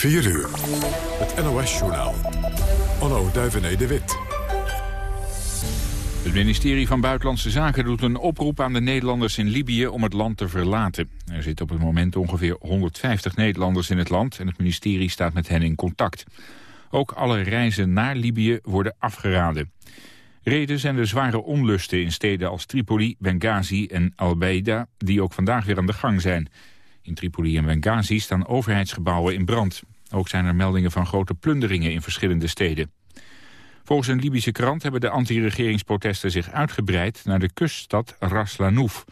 4 uur. Het NOS-journaal. Onno Duivené de Wit. Het ministerie van Buitenlandse Zaken doet een oproep aan de Nederlanders in Libië om het land te verlaten. Er zitten op het moment ongeveer 150 Nederlanders in het land en het ministerie staat met hen in contact. Ook alle reizen naar Libië worden afgeraden. Reden zijn de zware onlusten in steden als Tripoli, Benghazi en Al-Baida... die ook vandaag weer aan de gang zijn. In Tripoli en Benghazi staan overheidsgebouwen in brand. Ook zijn er meldingen van grote plunderingen in verschillende steden. Volgens een Libische krant hebben de anti-regeringsprotesten zich uitgebreid... naar de kuststad Ras Lanouf.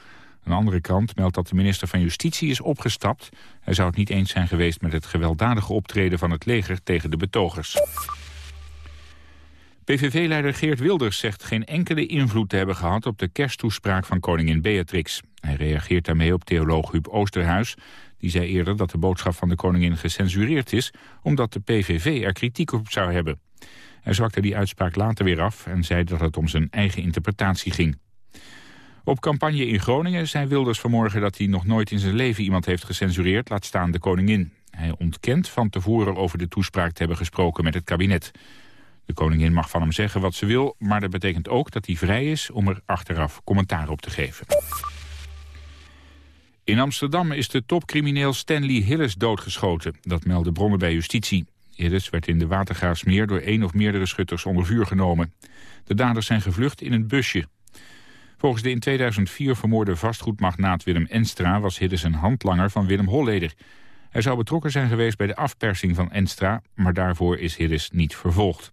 Een andere krant meldt dat de minister van Justitie is opgestapt. Hij zou het niet eens zijn geweest met het gewelddadige optreden van het leger tegen de betogers. PVV-leider Geert Wilders zegt geen enkele invloed te hebben gehad op de kersttoespraak van koningin Beatrix. Hij reageert daarmee op theoloog Huub Oosterhuis. Die zei eerder dat de boodschap van de koningin gecensureerd is... omdat de PVV er kritiek op zou hebben. Hij zwakte die uitspraak later weer af en zei dat het om zijn eigen interpretatie ging. Op campagne in Groningen zei Wilders vanmorgen dat hij nog nooit in zijn leven iemand heeft gecensureerd, laat staan de koningin. Hij ontkent van tevoren over de toespraak te hebben gesproken met het kabinet. De koningin mag van hem zeggen wat ze wil, maar dat betekent ook dat hij vrij is om er achteraf commentaar op te geven. In Amsterdam is de topcrimineel Stanley Hillis doodgeschoten. Dat melden bronnen bij justitie. Hillis werd in de Watergraafsmeer door één of meerdere schutters onder vuur genomen. De daders zijn gevlucht in een busje. Volgens de in 2004 vermoorde vastgoedmagnaat Willem Enstra... was Hillis een handlanger van Willem Holleder. Hij zou betrokken zijn geweest bij de afpersing van Enstra... maar daarvoor is Hillis niet vervolgd.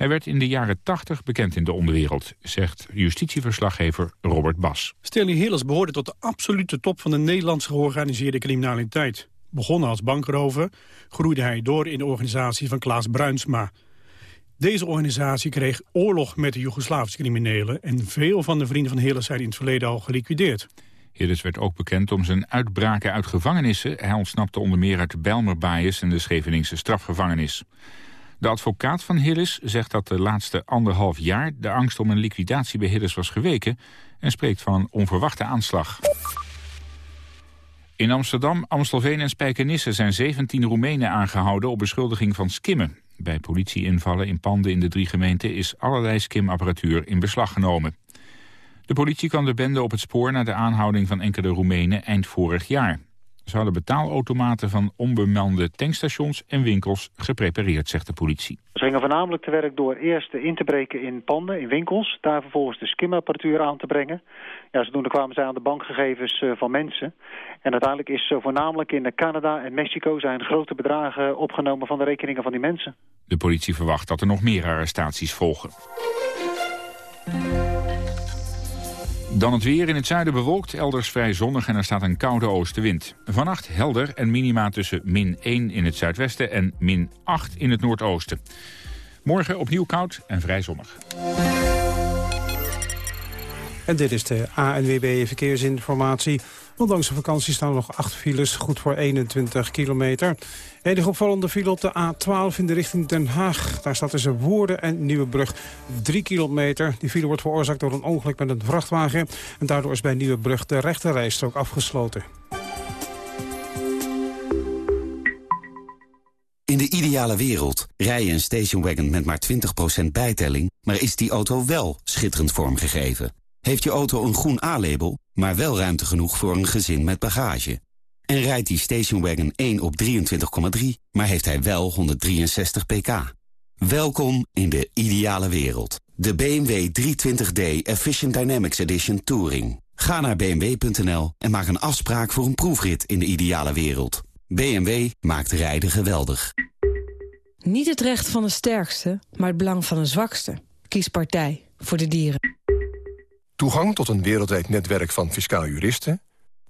Hij werd in de jaren 80 bekend in de onderwereld, zegt justitieverslaggever Robert Bas. Stanley Hillis behoorde tot de absolute top van de Nederlandse georganiseerde criminaliteit. Begonnen als bankrover, groeide hij door in de organisatie van Klaas Bruinsma. Deze organisatie kreeg oorlog met de Joegoslavische criminelen... en veel van de vrienden van Hillis zijn in het verleden al geliquideerd. Hillis werd ook bekend om zijn uitbraken uit gevangenissen. Hij ontsnapte onder meer uit de Bijlmerbaaiers en de Scheveningse strafgevangenis. De advocaat van Hillis zegt dat de laatste anderhalf jaar... de angst om een liquidatie bij Hillis was geweken... en spreekt van een onverwachte aanslag. In Amsterdam, Amstelveen en Spijkenisse zijn 17 Roemenen aangehouden... op beschuldiging van skimmen. Bij politieinvallen in panden in de drie gemeenten... is allerlei skimapparatuur in beslag genomen. De politie kan de bende op het spoor... naar de aanhouding van enkele Roemenen eind vorig jaar zouden betaalautomaten van onbemande tankstations en winkels geprepareerd, zegt de politie. Ze gingen voornamelijk te werk door eerst in te breken in panden, in winkels. Daar vervolgens de skimapparatuur aan te brengen. Ja, zodoende kwamen zij aan de bankgegevens eh, van mensen. En uiteindelijk is voornamelijk in Canada en Mexico zijn grote bedragen opgenomen van de rekeningen van die mensen. De politie verwacht dat er nog meer arrestaties volgen. Dan het weer in het zuiden bewolkt, elders vrij zonnig en er staat een koude oostenwind. Vannacht helder en minima tussen min 1 in het zuidwesten en min 8 in het noordoosten. Morgen opnieuw koud en vrij zonnig. En dit is de ANWB Verkeersinformatie. Ondanks de vakantie staan er nog acht files, goed voor 21 kilometer. Enige opvallende file op de A12 in de richting Den Haag. Daar staat tussen Woerden en Nieuwebrug 3 kilometer. Die file wordt veroorzaakt door een ongeluk met een vrachtwagen. En daardoor is bij Nieuwebrug de rechterrijstrook afgesloten. In de ideale wereld rij je een stationwagon met maar 20% bijtelling... maar is die auto wel schitterend vormgegeven? Heeft je auto een groen A-label, maar wel ruimte genoeg voor een gezin met bagage? En rijdt die stationwagon 1 op 23,3, maar heeft hij wel 163 pk? Welkom in de ideale wereld. De BMW 320d Efficient Dynamics Edition Touring. Ga naar bmw.nl en maak een afspraak voor een proefrit in de ideale wereld. BMW maakt rijden geweldig. Niet het recht van de sterkste, maar het belang van de zwakste. Kies partij voor de dieren. Toegang tot een wereldwijd netwerk van fiscaal juristen...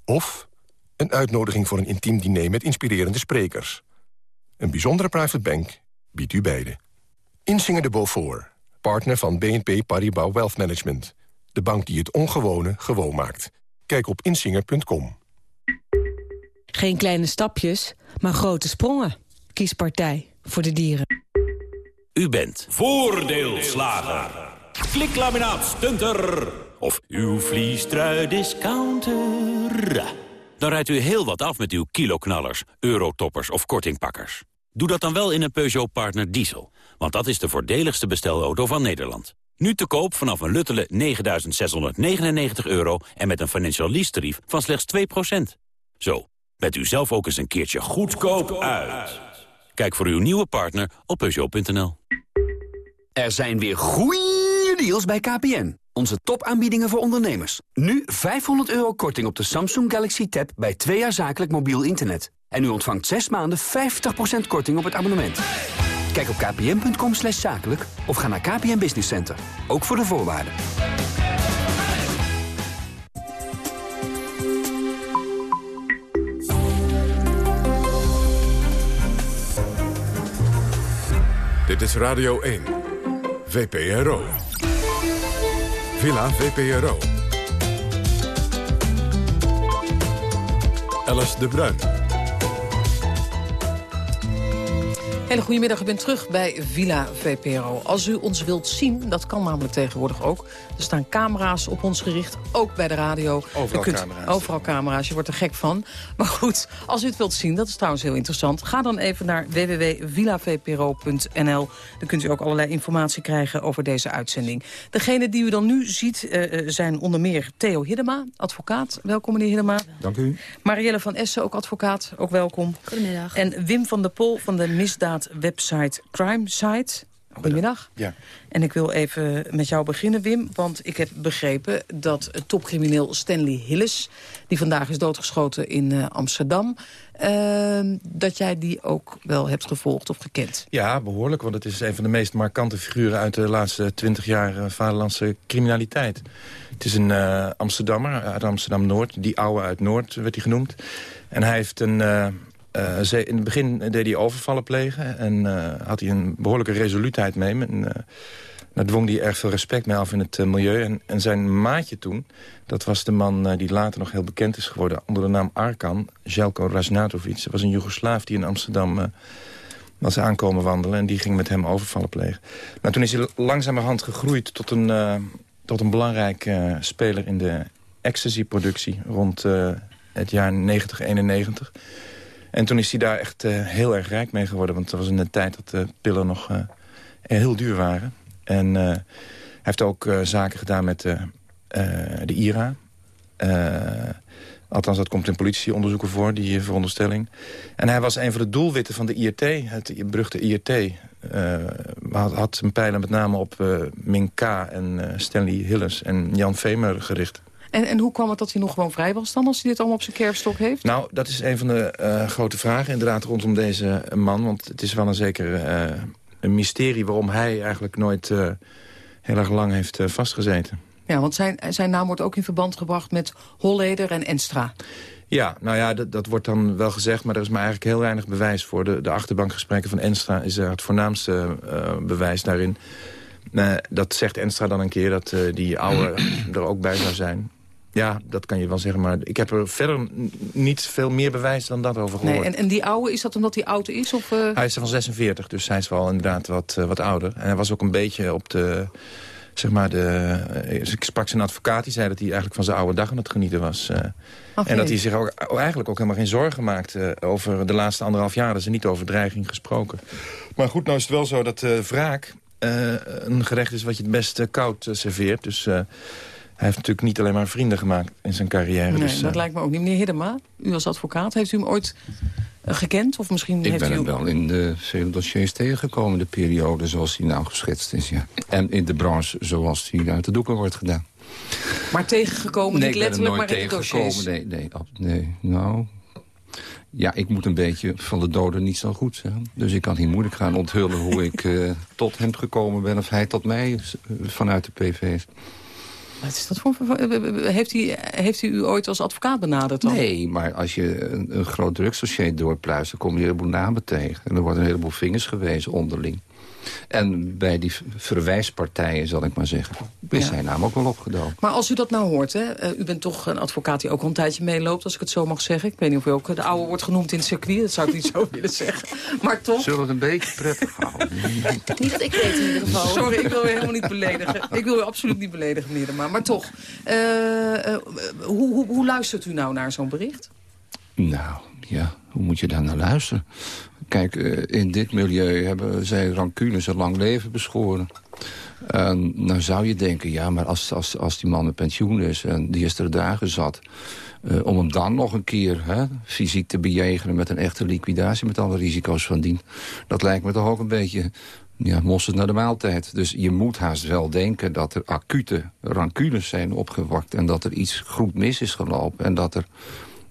of een uitnodiging voor een intiem diner met inspirerende sprekers. Een bijzondere private bank biedt u beide. Insinger de Beaufort, partner van BNP Paribas Wealth Management. De bank die het ongewone gewoon maakt. Kijk op insinger.com. Geen kleine stapjes, maar grote sprongen. Kies partij voor de dieren. U bent voordeelslager. Kliklaminaat stunter. Of uw vliestrui discounter. Dan rijdt u heel wat af met uw kiloknallers, eurotoppers of kortingpakkers. Doe dat dan wel in een Peugeot Partner Diesel. Want dat is de voordeligste bestelauto van Nederland. Nu te koop vanaf een luttele 9.699 euro en met een financial lease tarief van slechts 2%. Zo, bent u zelf ook eens een keertje goedkoop uit. Kijk voor uw nieuwe partner op Peugeot.nl. Er zijn weer goeie deals bij KPN. Onze topaanbiedingen voor ondernemers. Nu 500 euro korting op de Samsung Galaxy Tab bij twee jaar zakelijk mobiel internet. En u ontvangt 6 maanden 50% korting op het abonnement. Kijk op kpn.com slash zakelijk of ga naar KPN Business Center. Ook voor de voorwaarden. Dit is Radio 1. VPRO. Villa VPRO. Alice de Bruin. Hele goedemiddag, ik ben terug bij Villa VPRO. Als u ons wilt zien, dat kan namelijk tegenwoordig ook. Er staan camera's op ons gericht, ook bij de radio. Overal kunt, camera's. Overal camera's, je wordt er gek van. Maar goed, als u het wilt zien, dat is trouwens heel interessant... ga dan even naar www.villavpro.nl. Dan kunt u ook allerlei informatie krijgen over deze uitzending. Degene die u dan nu ziet eh, eh, zijn onder meer Theo Hiddema, advocaat. Welkom meneer Hiddema. Dank u. Marielle van Essen, ook advocaat, ook welkom. Goedemiddag. En Wim van der Pol van de misdaadwebsite Crime Site. Goedemiddag. Ja. En ik wil even met jou beginnen, Wim. Want ik heb begrepen dat topcrimineel Stanley Hillis... die vandaag is doodgeschoten in uh, Amsterdam... Uh, dat jij die ook wel hebt gevolgd of gekend. Ja, behoorlijk. Want het is een van de meest markante figuren... uit de laatste twintig jaar uh, vaderlandse criminaliteit. Het is een uh, Amsterdammer uit Amsterdam-Noord. Die oude uit Noord werd hij genoemd. En hij heeft een... Uh, in het begin deed hij overvallen plegen. En had hij een behoorlijke resoluutheid mee. En, daar dwong hij erg veel respect mee af in het uh, milieu. En, zijn maatje toen, dat was de man uh, die later nog heel bekend is geworden... onder de naam Arkan, Željko Raznatovic. Dat was een Joegoslaaf die in Amsterdam uh, was aankomen wandelen... en die ging met hem overvallen plegen. Maar toen is hij langzamerhand gegroeid tot een, tot een belangrijk speler... in de ecstasy-productie rond het jaar 90, 91... En toen is hij daar echt heel erg rijk mee geworden. Want dat was in de tijd dat de pillen nog heel duur waren. En uh, hij heeft ook zaken gedaan met de IRA. althans, dat komt in politieonderzoeken voor, die veronderstelling. En hij was een van de doelwitten van de IRT, het beruchte IRT. had, had zijn pijlen met name op Ming K. en Stanley Hillis en Jan Vemer gericht. En, en hoe kwam het dat hij nog gewoon vrij was dan, als hij dit allemaal op zijn kerfstok heeft? Nou, dat is een van de uh, grote vragen inderdaad rondom deze man. Want het is wel een zeker uh, een mysterie waarom hij eigenlijk nooit uh, heel erg lang heeft vastgezeten. Ja, want zijn, zijn naam wordt ook in verband gebracht met Holleder en Enstra. Ja, nou ja, dat, dat wordt dan wel gezegd, maar er is maar eigenlijk heel weinig bewijs voor. De, de achterbankgesprekken van Enstra is het voornaamste bewijs daarin. dat zegt Enstra dan een keer, dat die oude er ook bij zou zijn. Ja, dat kan je wel zeggen, maar ik heb er verder niet veel meer bewijs dan dat over gehoord. Nee, en, en die oude, is dat omdat hij oud is? Of, uh... Hij is van 46, dus hij is wel inderdaad wat, uh, wat ouder. En hij was ook een beetje op de... Zeg maar de, uh, ik sprak zijn advocaat, die zei dat hij eigenlijk van zijn oude dag aan het genieten was. Okay. En dat hij zich ook, eigenlijk ook helemaal geen zorgen maakte over de laatste anderhalf jaar. Er is niet over dreiging gesproken. Maar goed, nou is het wel zo dat wraak een gerecht is wat je het best koud serveert. Dus heeft natuurlijk niet alleen maar vrienden gemaakt in zijn carrière. Nee, dus, dat uh, lijkt me ook niet. Meneer Hiddema, u als advocaat, heeft u hem ooit uh, gekend? Of misschien ik heeft ben u... hem wel in de vele dossiers tegengekomen, de periode zoals die nou geschetst is. Ja. En in de branche zoals die uit de doeken wordt gedaan. Maar tegengekomen, nee, niet letterlijk, maar in de dossiers? Nee, nee, nee, nou... Ja, ik moet een beetje van de doden niet zo goed zijn. Dus ik kan niet moeilijk gaan onthullen hoe ik uh, tot hem gekomen ben... of hij tot mij vanuit de PV's. Wat is dat voor... Heeft hij, heeft u u ooit als advocaat benaderd dan? Nee, maar als je een, een groot drugsdossier doorpluist... dan kom je een heleboel namen tegen. En er worden een heleboel vingers gewezen onderling. En bij die verwijspartijen, zal ik maar zeggen, is ja. zijn naam ook wel opgedoken. Maar als u dat nou hoort, hè, uh, u bent toch een advocaat die ook al een tijdje meeloopt, als ik het zo mag zeggen. Ik weet niet of u ook de oude wordt genoemd in het circuit, dat zou ik niet zo willen zeggen. Maar toch... Zullen we het een beetje prettig houden? niet dat ik weet in ieder geval. Sorry, ik wil u helemaal niet beledigen. Ik wil u absoluut niet beledigen, meneer de Maar, maar toch, uh, uh, hoe, hoe, hoe luistert u nou naar zo'n bericht? Nou, ja, hoe moet je daar naar luisteren? Kijk, eh, in dit milieu hebben zij rancunes een lang leven beschoren. En nou zou je denken, ja, maar als, als, als die man met pensioen is... en die is er dagen zat... Uh, om hem dan nog een keer hè, fysiek te bejegenen met een echte liquidatie... met alle risico's van dien. Dat lijkt me toch ook een beetje ja, mosterd naar de maaltijd. Dus je moet haast wel denken dat er acute rancunes zijn opgewakt... en dat er iets goed mis is gelopen en dat er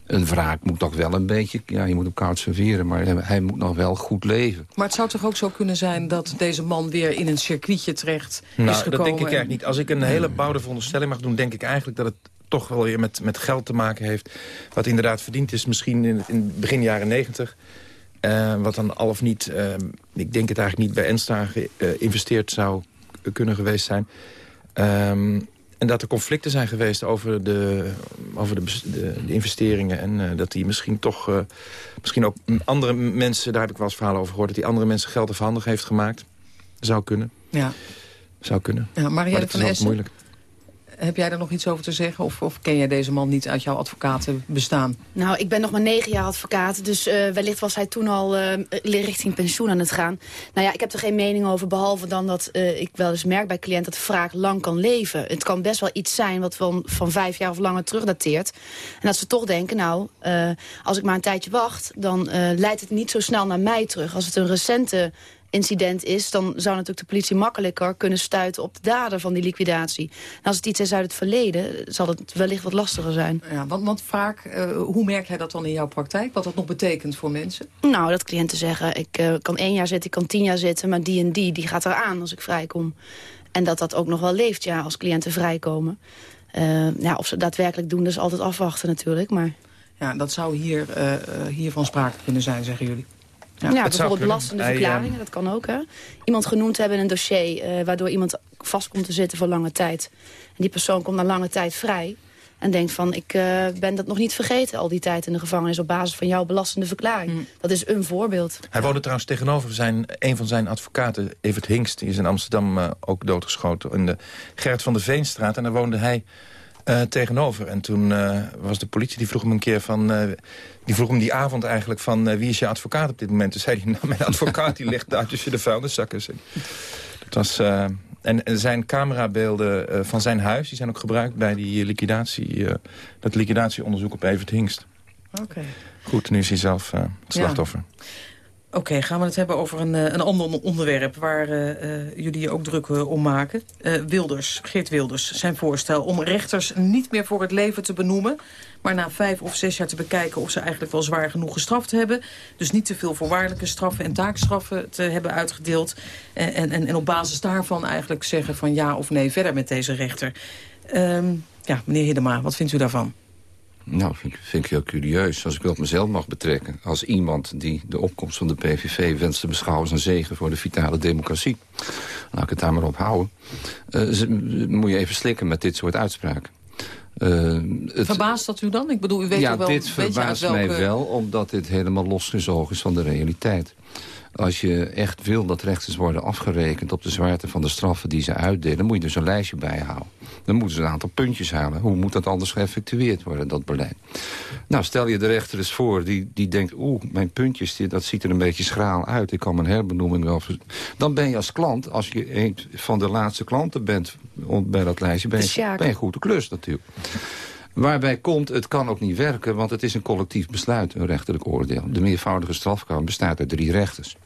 een wraak moet toch wel een beetje... Ja, je moet hem koud serveren, maar hij moet nog wel goed leven. Maar het zou toch ook zo kunnen zijn dat deze man weer in een circuitje terecht nou, is gekomen? dat denk ik eigenlijk niet. Als ik een hele bouwde veronderstelling mag doen... denk ik eigenlijk dat het toch wel weer met, met geld te maken heeft... wat inderdaad verdiend is misschien in, in begin jaren negentig... Uh, wat dan al of niet, uh, ik denk het eigenlijk niet bij Enstra geïnvesteerd zou kunnen geweest zijn. Um, en dat er conflicten zijn geweest over de, over de, de, de investeringen. En uh, dat die misschien toch, uh, misschien ook andere mensen, daar heb ik wel eens verhalen over gehoord... dat die andere mensen geld afhandig heeft gemaakt. Zou kunnen. Ja. Zou kunnen. Ja, maar dat is moeilijk. Heb jij daar nog iets over te zeggen? Of, of ken jij deze man niet uit jouw advocatenbestaan? Nou, ik ben nog maar negen jaar advocaat. Dus uh, wellicht was hij toen al uh, richting pensioen aan het gaan. Nou ja, ik heb er geen mening over. Behalve dan dat uh, ik wel eens merk bij cliënten dat wraak lang kan leven. Het kan best wel iets zijn wat van, van vijf jaar of langer terugdateert. En dat ze toch denken, nou, als ik maar een tijdje wacht... dan leidt het niet zo snel naar mij terug. Als het een recente incident is... dan zou natuurlijk de politie makkelijker kunnen stuiten op de dader van die liquidatie. En als het iets is uit het verleden, zal het wellicht wat lastiger zijn. Ja, want, want vaak, uh, hoe merk jij dat dan in jouw praktijk? Wat dat nog betekent voor mensen? Nou, dat cliënten zeggen, ik uh, kan één jaar zitten, ik kan tien jaar zitten... maar die en die, die gaat eraan als ik vrijkom. En dat dat ook nog wel leeft, ja, als cliënten vrijkomen. Uh, ja, of ze daadwerkelijk doen, dat is altijd afwachten natuurlijk, maar... Ja, dat zou hier, hier van sprake kunnen zijn, zeggen jullie. Ja, ja bijvoorbeeld belastende verklaringen, dat kan ook. Hè? Iemand genoemd hebben in een dossier... Uh, waardoor iemand vast komt te zitten voor lange tijd. En die persoon komt na lange tijd vrij... en denkt van, ik uh, ben dat nog niet vergeten... al die tijd in de gevangenis op basis van jouw belastende verklaring. Hmm. Dat is een voorbeeld. Hij woonde trouwens tegenover zijn, een van zijn advocaten, Evert Hingst... die is in Amsterdam uh, ook doodgeschoten in de Gert van de Veenstraat. En daar woonde hij... Uh, tegenover. En toen uh, was de politie, die vroeg hem een keer van... Uh, die vroeg hem die avond eigenlijk van... wie is je advocaat op dit moment? Toen zei hij, nou, mijn advocaat die ligt daar tussen de vuilniszakken. Dat was... En, en, zijn camerabeelden van zijn huis... die zijn ook gebruikt bij die liquidatie, dat liquidatieonderzoek op Evert Hingst. Oké. Goed, nu is hij zelf het slachtoffer. Ja. Oké, gaan we het hebben over een, een ander onderwerp... waar uh, uh, jullie je ook druk om maken. Wilders, Geert Wilders, zijn voorstel om rechters niet meer voor het leven te benoemen... maar na vijf of zes jaar te bekijken of ze eigenlijk wel zwaar genoeg gestraft hebben. Dus niet te veel voorwaardelijke straffen en taakstraffen te hebben uitgedeeld. En, en, en op basis daarvan eigenlijk zeggen van ja of nee verder met deze rechter. Um, ja, meneer Hiddema, wat vindt u daarvan? Nou, vind, vind ik heel curieus. Als ik dat mezelf mag betrekken. Als iemand die de opkomst van de PVV wenst te beschouwen... als een zegen voor de vitale democratie. Laat ik het daar maar op houden. Uh, moet je even slikken met dit soort uitspraken. Uh, het, verbaast dat u dan? Ik bedoel, u weet ja, wel dit verbaast welke... mij wel, omdat dit helemaal losgezogen is van de realiteit. Als je echt wil dat rechters worden afgerekend op de zwaarte van de straffen die ze uitdelen... moet je dus een lijstje bijhouden. Dan moeten ze een aantal puntjes halen. Hoe moet dat anders geëffectueerd worden, dat beleid? Nou, stel je de rechter eens voor, die, die denkt... oeh, mijn puntjes, die, dat ziet er een beetje schraal uit. Ik kan mijn herbenoeming wel... Dan ben je als klant, als je een van de laatste klanten bent bij dat lijstje... ben je, ben je goed de klus natuurlijk. Waarbij komt, het kan ook niet werken, want het is een collectief besluit, een rechterlijk oordeel. De meervoudige strafkamp bestaat uit drie rechters.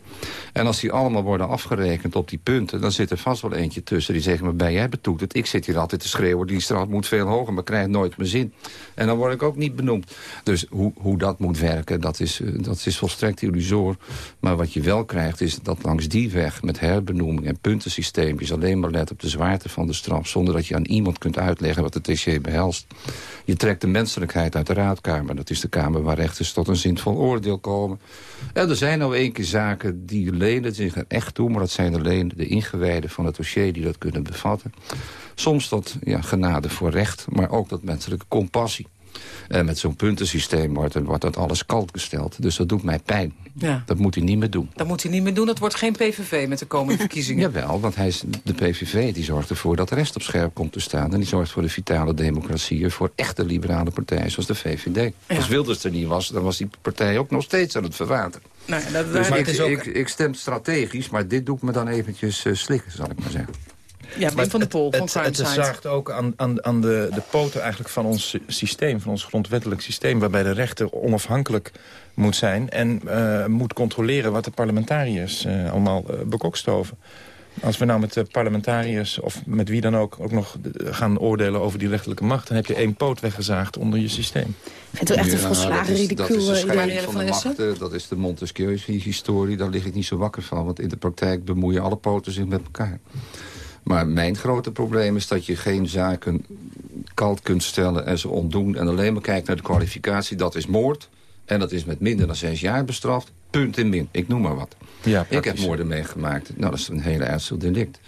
En als die allemaal worden afgerekend op die punten... dan zit er vast wel eentje tussen die zegt... maar ben jij betoeterd? Ik zit hier altijd te schreeuwen, die straf moet veel hoger... maar krijgt nooit mijn zin. En dan word ik ook niet benoemd. Dus hoe, hoe dat moet werken, dat is, eh, dat is volstrekt illusoor. Maar wat je wel krijgt, is dat langs die weg... met herbenoeming en puntensysteempjes... alleen maar let op de zwaarte van de straf... zonder dat je aan iemand kunt uitleggen wat de TC behelst. Je trekt de menselijkheid uit de raadkamer. Dat is de kamer waar rechters tot een zinvol oordeel komen. En er zijn nou één keer zaken die lenen zich er echt toe... maar dat zijn alleen de ingewijden van het dossier die dat kunnen bevatten. Soms dat ja, genade voor recht, maar ook dat menselijke compassie. En met zo'n puntensysteem wordt, wordt dat alles kalt gesteld. Dus dat doet mij pijn. Ja. Dat moet hij niet meer doen. Dat moet hij niet meer doen. Dat wordt geen PVV met de komende verkiezingen. Jawel, want hij is, de PVV die zorgt ervoor dat de rest op scherp komt te staan. En die zorgt voor de vitale democratie. Voor echte liberale partijen zoals de VVD. Als Wilders er niet was, dan was die partij ook nog steeds aan het verwateren. Nou dat, Dus ik, ik, ik stem strategisch, maar dit doet me dan eventjes eh, slikken, zal ik maar zeggen. Ja, Wim van der Pol van Het, zaagt ook aan, aan, aan de, de poten eigenlijk van ons sy- systeem, van ons grondwettelijk systeem... waarbij de rechter onafhankelijk moet zijn en eh, moet controleren... wat de parlementariërs eh, allemaal eh, bekokstoven. Als we nou met de parlementariërs of met wie dan ook... ook nog gaan oordelen over die rechterlijke macht... dan heb je één poot weggezaagd onder je systeem. Ik vind het echt een volslagen de ridicule scheiding van de machten, dat is de Montesquieu-historie. Daar lig ik niet zo wakker van, want in de praktijk bemoeien alle poten zich met elkaar. Maar mijn grote probleem is dat je geen zaken kalt kunt stellen en ze ontdoen... en alleen maar kijkt naar de kwalificatie, dat is moord... en dat is met minder dan zes jaar bestraft, punt in min. Ik noem maar wat. Ja, ik heb moorden meegemaakt, nou dat is een hele ernstig delict...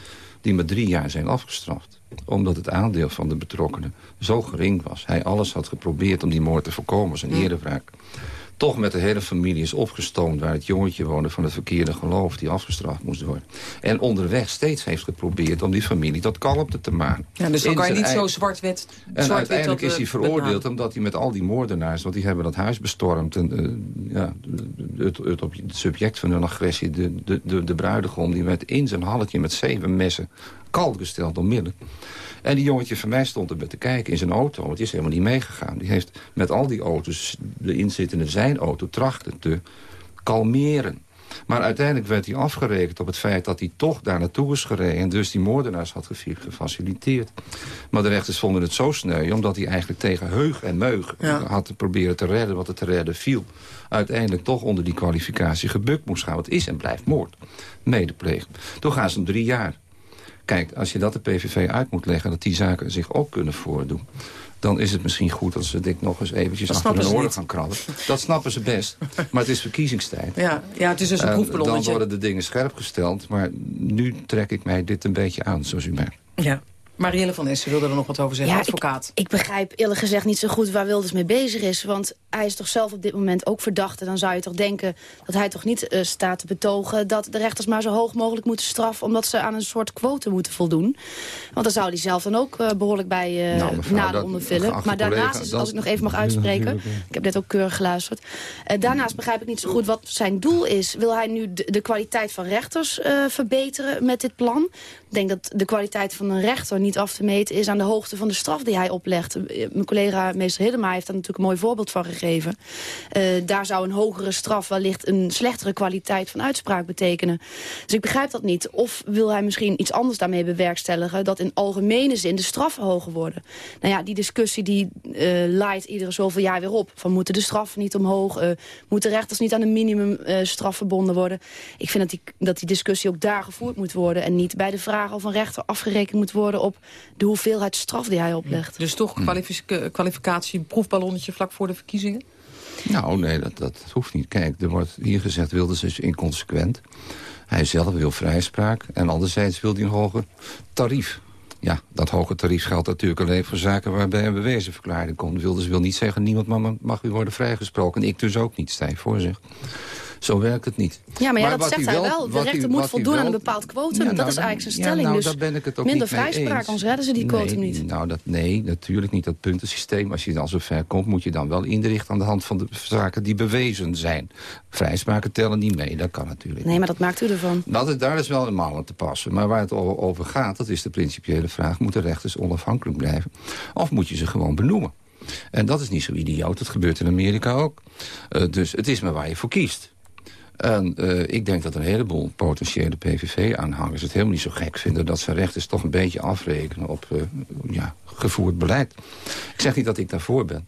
die met drie jaar zijn afgestraft omdat het aandeel van de betrokkenen zo gering was. Hij alles had geprobeerd om die moord te voorkomen, zijn eerderwraak. Toch met de hele familie is opgestoomd... waar het jongetje woonde van het verkeerde geloof... die afgestraft moest worden. En onderweg steeds heeft geprobeerd om die familie tot kalmte te maken. Ja, dus dan kan je niet zo zwart-wit... en zwart-wit uiteindelijk is hij eh, veroordeeld benaderen. omdat hij met al die moordenaars... want die hebben dat huis bestormd... en eh, ja, het, het, het subject van hun agressie, de, de, de, de bruidegom... die werd in zijn halletje met zeven messen kalt gesteld onmiddellijk. En die jongetje van mij stond erbij te kijken in zijn auto. Want die is helemaal niet meegegaan. Die heeft met al die auto's, de inzittende zijn auto, trachten te kalmeren. Maar uiteindelijk werd hij afgerekend op het feit dat hij toch daar naartoe is gereden... en dus die moordenaars had gefaciliteerd. Maar de rechters vonden het zo sneu... omdat hij eigenlijk tegen heug en meug had te proberen te redden wat er te redden viel. Uiteindelijk toch onder die kwalificatie gebukt moest gaan. Want het is en blijft moord. Medeplegen. Toen gaan ze hem drie jaar. Kijk, als je dat de PVV uit moet leggen... dat die zaken zich ook kunnen voordoen... dan is het misschien goed dat ze dit nog eens eventjes Dat achter hun oren gaan krabben. Dat snappen ze best. Maar het is verkiezingstijd. Ja, ja, het is dus een En proefballonnetje. Dan worden de dingen scherp gesteld. Maar nu trek ik mij dit een beetje aan, zoals u merkt. Ja. Marielle van Essen wilde er nog wat over zeggen, Ja, advocaat. Ik begrijp eerlijk gezegd niet zo goed waar Wilders mee bezig is. Want hij is toch zelf op dit moment ook verdachte. Dan zou je toch denken dat hij toch niet eh, staat te betogen... dat de rechters maar zo hoog mogelijk moeten straffen... omdat ze aan een soort quote moeten voldoen. Want dan zou hij zelf dan ook eh, behoorlijk bij Nou, mevrouw, naden dat- ondervullen. Maar daarnaast, collega, is, dat- als ik nog even mag uitspreken... ik heb net ook keurig geluisterd. Eh, daarnaast begrijp ik niet zo goed wat zijn doel is. Wil hij nu de, de kwaliteit van rechters eh, verbeteren met dit plan? Ik denk dat de kwaliteit van een rechter niet af te meten is aan de hoogte van de straf die hij oplegt. Eh, Mijn collega meester Hiddema heeft daar natuurlijk een mooi voorbeeld van gegeven. Eh, daar zou een hogere straf wellicht een slechtere kwaliteit van uitspraak betekenen. Dus ik begrijp dat niet. Of wil hij misschien iets anders daarmee bewerkstelligen... dat in algemene zin de straffen hoger worden. Nou ja, die discussie die eh laait iedere zoveel jaar weer op. Van moeten de straffen niet omhoog? moeten rechters niet aan een minimumstraf verbonden worden? Ik vind dat die, dat die discussie ook daar gevoerd moet worden... en niet bij de vraag of een rechter afgerekend moet worden... op de hoeveelheid straf die hij oplegt. Dus toch kwalific- kwalificatie, proefballonnetje vlak voor de verkiezingen? Nou, nee, dat, dat hoeft niet. Kijk, er wordt hier gezegd, Wilders is inconsequent. Hij zelf wil vrijspraak. En anderzijds wil hij een hoger tarief. Ja, dat hoge tarief geldt natuurlijk alleen voor zaken waarbij een bewezen verklaring komt. Wilders wil niet zeggen, niemand mag, mag u worden vrijgesproken. Ik dus ook niet, stijf voor zich. Zo werkt het niet. Ja, maar ja, dat zegt hij wel. De rechter moet voldoen aan een bepaald quotum. Ja, dat nou, is eigenlijk zijn ja, stelling. nou, dus daar ben ik het ook minder niet mee vrijspraak, anders redden ze die Nee, quotum niet. Nou, dat, nee, natuurlijk niet. Dat puntensysteem, als je dan zo ver komt... moet je dan wel inrichten aan de hand van de zaken die bewezen zijn. Vrijspraken tellen niet mee, dat kan natuurlijk Nee, maar dat maakt u ervan. dat is, daar is wel een aan te passen. Maar waar het over gaat, dat is de principiële vraag... moeten rechters onafhankelijk blijven? Of moet je ze gewoon benoemen? En dat is niet zo idioot. Dat gebeurt in Amerika ook. Eh, dus het is maar waar je voor kiest. En eh, ik denk dat een heleboel potentiële PVV-aanhangers... het helemaal niet zo gek vinden dat ze rechters toch een beetje afrekenen... op eh, ja, gevoerd beleid. Ik zeg niet dat ik daarvoor ben.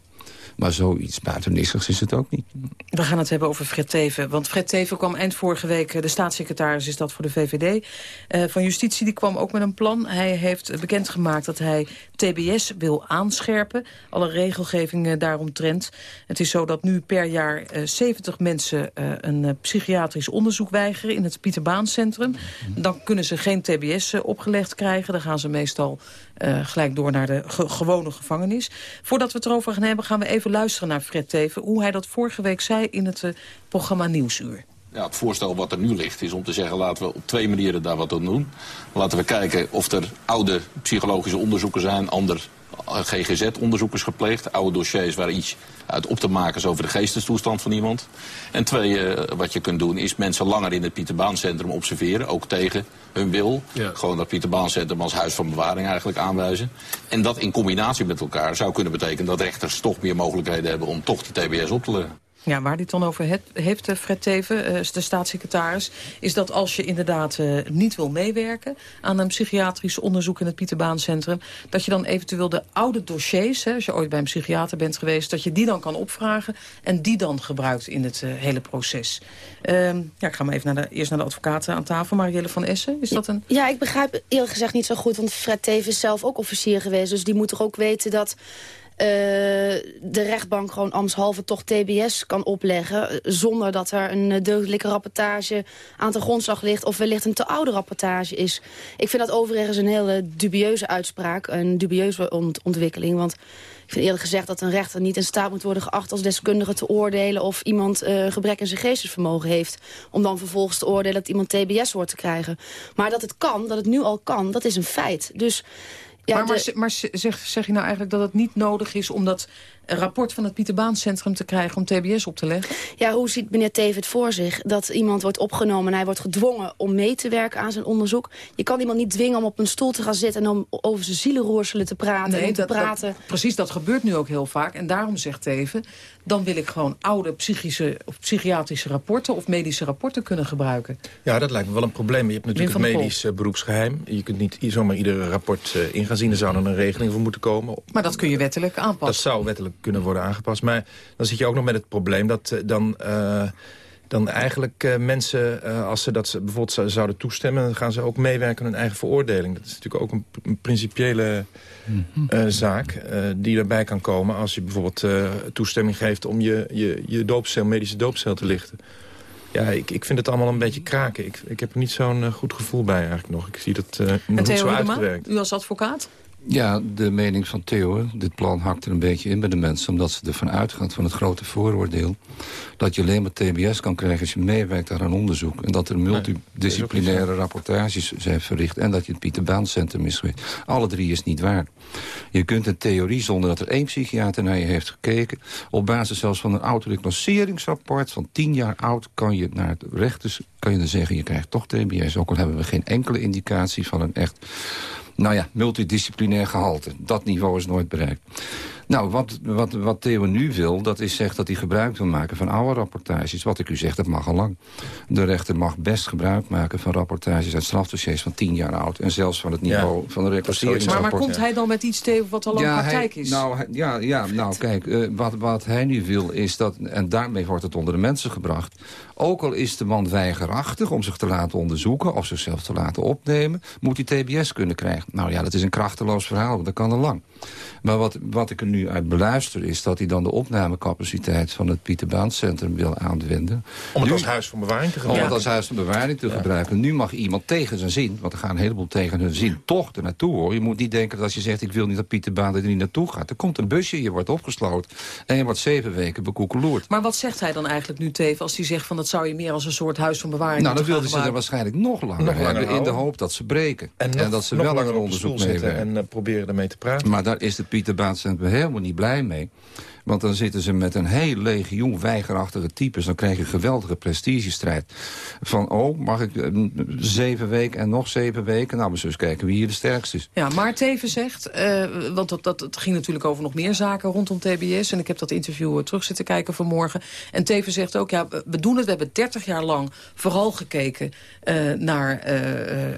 Maar zoiets buitennissigs is het ook niet. We gaan het hebben over Fred Teven. Want Fred Teven kwam eind vorige week, eh, de staatssecretaris is dat voor de VVD... eh, van Justitie, die kwam ook met een plan. Hij heeft bekendgemaakt dat hij TBS wil aanscherpen. Alle regelgeving daaromtrent. Het is zo dat nu per jaar eh, 70 mensen eh, een eh, psychiatrisch onderzoek weigeren... in het Pieterbaancentrum. Dan kunnen ze geen TBS opgelegd krijgen. Dan gaan ze meestal uh, gelijk door naar de ge gewone gevangenis. Voordat we het erover gaan hebben, gaan we even luisteren naar Fred Teven... hoe hij dat vorige week zei in het uh, programma Nieuwsuur. Ja, het voorstel wat er nu ligt is om te zeggen... laten we op twee manieren daar wat aan doen. Laten we kijken of er oude psychologische onderzoeken zijn... ander GGZ-onderzoek is gepleegd. Oude dossiers waar iets uit op te maken is over de geestestoestand van iemand. En twee, uh, wat je kunt doen is mensen langer in het Pieterbaancentrum observeren. Ook tegen hun wil. Ja. Gewoon dat Pieterbaancentrum als huis van bewaring eigenlijk aanwijzen. En dat in combinatie met elkaar zou kunnen betekenen dat rechters toch meer mogelijkheden hebben om toch die TBS op te leggen. Ja, waar het dan over heeft, eh, Fred Teven, uh, de staatssecretaris... is dat als je inderdaad uh, niet wil meewerken... aan een psychiatrisch onderzoek in het Pieterbaancentrum... dat je dan eventueel de oude dossiers, hè, als je ooit bij een psychiater bent geweest... dat je die dan kan opvragen en die dan gebruikt in het hele proces. Uh, ja, ik ga maar even naar de, eerst naar de advocaten aan tafel. Marielle van Essen, is dat een... Ja, ik begrijp eerlijk gezegd niet zo goed... want Fred Teven is zelf ook officier geweest... dus die moet toch ook weten dat de rechtbank gewoon ambtshalve toch TBS kan opleggen... Eh, zonder dat er een uh, deugdelijke rapportage aan de grondslag ligt... of wellicht een te oude rapportage is. Ik vind dat overigens een hele dubieuze uitspraak, een dubieuze ont ontwikkeling... want ik vind eerlijk gezegd dat een rechter niet in staat moet worden geacht... als deskundige te oordelen of iemand gebrek in zijn geestesvermogen heeft... om dan vervolgens te oordelen dat iemand TBS hoort te krijgen. Maar dat het kan, dat het nu al kan, dat is een feit. Dus ja, maar, maar, maar zeg, zeg je nou eigenlijk dat het niet nodig is... omdat een rapport van het Pieterbaancentrum te krijgen om TBS op te leggen? Ja, hoe ziet meneer Teven het voor zich? Dat iemand wordt opgenomen en hij wordt gedwongen om mee te werken aan zijn onderzoek. Je kan iemand niet dwingen om op een stoel te gaan zitten... en om over zijn zielenroerselen te praten nee, en te praten. precies, dat gebeurt nu ook heel vaak. En daarom zegt Teven, dan wil ik gewoon oude psychische of psychiatrische rapporten... of medische rapporten kunnen gebruiken. Ja, dat lijkt me wel een probleem. Je hebt natuurlijk het medisch uh, beroepsgeheim. Je kunt niet zomaar ieder rapport uh, in gaan zien. Er zou dan een regeling voor moeten komen. Maar dat kun je wettelijk aanpassen. Dat zou wettelijk kunnen worden aangepast. Maar dan zit je ook nog met het probleem dat uh, dan... Uh, dan eigenlijk uh, mensen, uh, als ze dat ze bijvoorbeeld zouden toestemmen... dan gaan ze ook meewerken aan hun eigen veroordeling. Dat is natuurlijk ook een, een principiële uh, zaak die erbij kan komen... als je bijvoorbeeld toestemming geeft om je, je, je doopcel, medische doopcel te lichten. Ja, ik, ik vind het allemaal een beetje kraken. Ik, ik heb er niet zo'n goed gevoel bij eigenlijk nog. Ik zie dat nog niet zo uitgewerkt. U als advocaat? Ja, de mening van Theo. Dit plan hakt er een beetje in bij de mensen... omdat ze ervan uitgaan van het grote vooroordeel... dat je alleen maar TBS kan krijgen als je meewerkt aan een onderzoek... en dat er multidisciplinaire rapportages zijn verricht... en dat je het Pieter Baan Centrum is geweest. Alle drie is niet waar. Je kunt in theorie, zonder dat er één psychiater naar je heeft gekeken... op basis zelfs van een autoreclasseringsrapport van tien jaar oud... kan je naar het rechters kan je dan zeggen, je krijgt toch TBS... ook al hebben we geen enkele indicatie van een echt nou ja, multidisciplinair gehalte. Dat niveau is nooit bereikt. Nou, wat, wat, wat Theo nu wil, dat is zegt dat hij gebruik wil maken van oude rapportages. Wat ik u zeg, dat mag al lang. De rechter mag best gebruik maken van rapportages uit strafdossiers van tien jaar oud. En zelfs van het niveau van de reclasseringsrapport. Maar, maar komt hij dan met iets, Theo, wat al lang ja, praktijk is? Nou, ja, ja, nou kijk, uh, wat, wat hij nu wil is dat, en daarmee wordt het onder de mensen gebracht... ook al is de man weigerachtig om zich te laten onderzoeken... of zichzelf te laten opnemen, moet hij TBS kunnen krijgen. Nou ja, dat is een krachteloos verhaal, want dat kan al lang. Maar wat, wat ik er nu uit beluister is dat hij dan de opnamecapaciteit van het Pieterbaancentrum wil aanwenden. Om het als huis van bewaring te gebruiken. Om het als huis van bewaring te gebruiken. Nu mag iemand tegen zijn zin, want er gaan een heleboel tegen hun zin, toch er naartoe hoor. Je moet niet denken dat als je zegt ik wil niet dat Pieterbaan er niet naartoe gaat. Er komt een busje, je wordt opgesloten en je wordt zeven weken bekoekeloerd. Maar wat zegt hij dan eigenlijk nu Teven als hij zegt van dat zou je meer als een soort huis van bewaring Nou, dan wilden ze er waarschijnlijk nog langer, nog hebben in de hoop dat ze breken. En, dat ze wel aan een onderzoek meewerken. En uh, proberen ermee te praten. Maar daar is de Pieterbaancentrum helemaal niet blij mee. Want dan zitten ze met een heel legioen weigerachtige types. Dan krijg je een geweldige prestigestrijd. Van, oh, mag ik uh, zeven weken en nog zeven weken? Nou, we zullen kijken wie hier de sterkste is. Ja, maar Teven zegt, uh, want dat, het ging natuurlijk over nog meer zaken rondom TBS. En ik heb dat interview uh, terug zitten kijken vanmorgen. En Teven zegt ook, ja, we doen het. We hebben 30 jaar lang vooral gekeken naar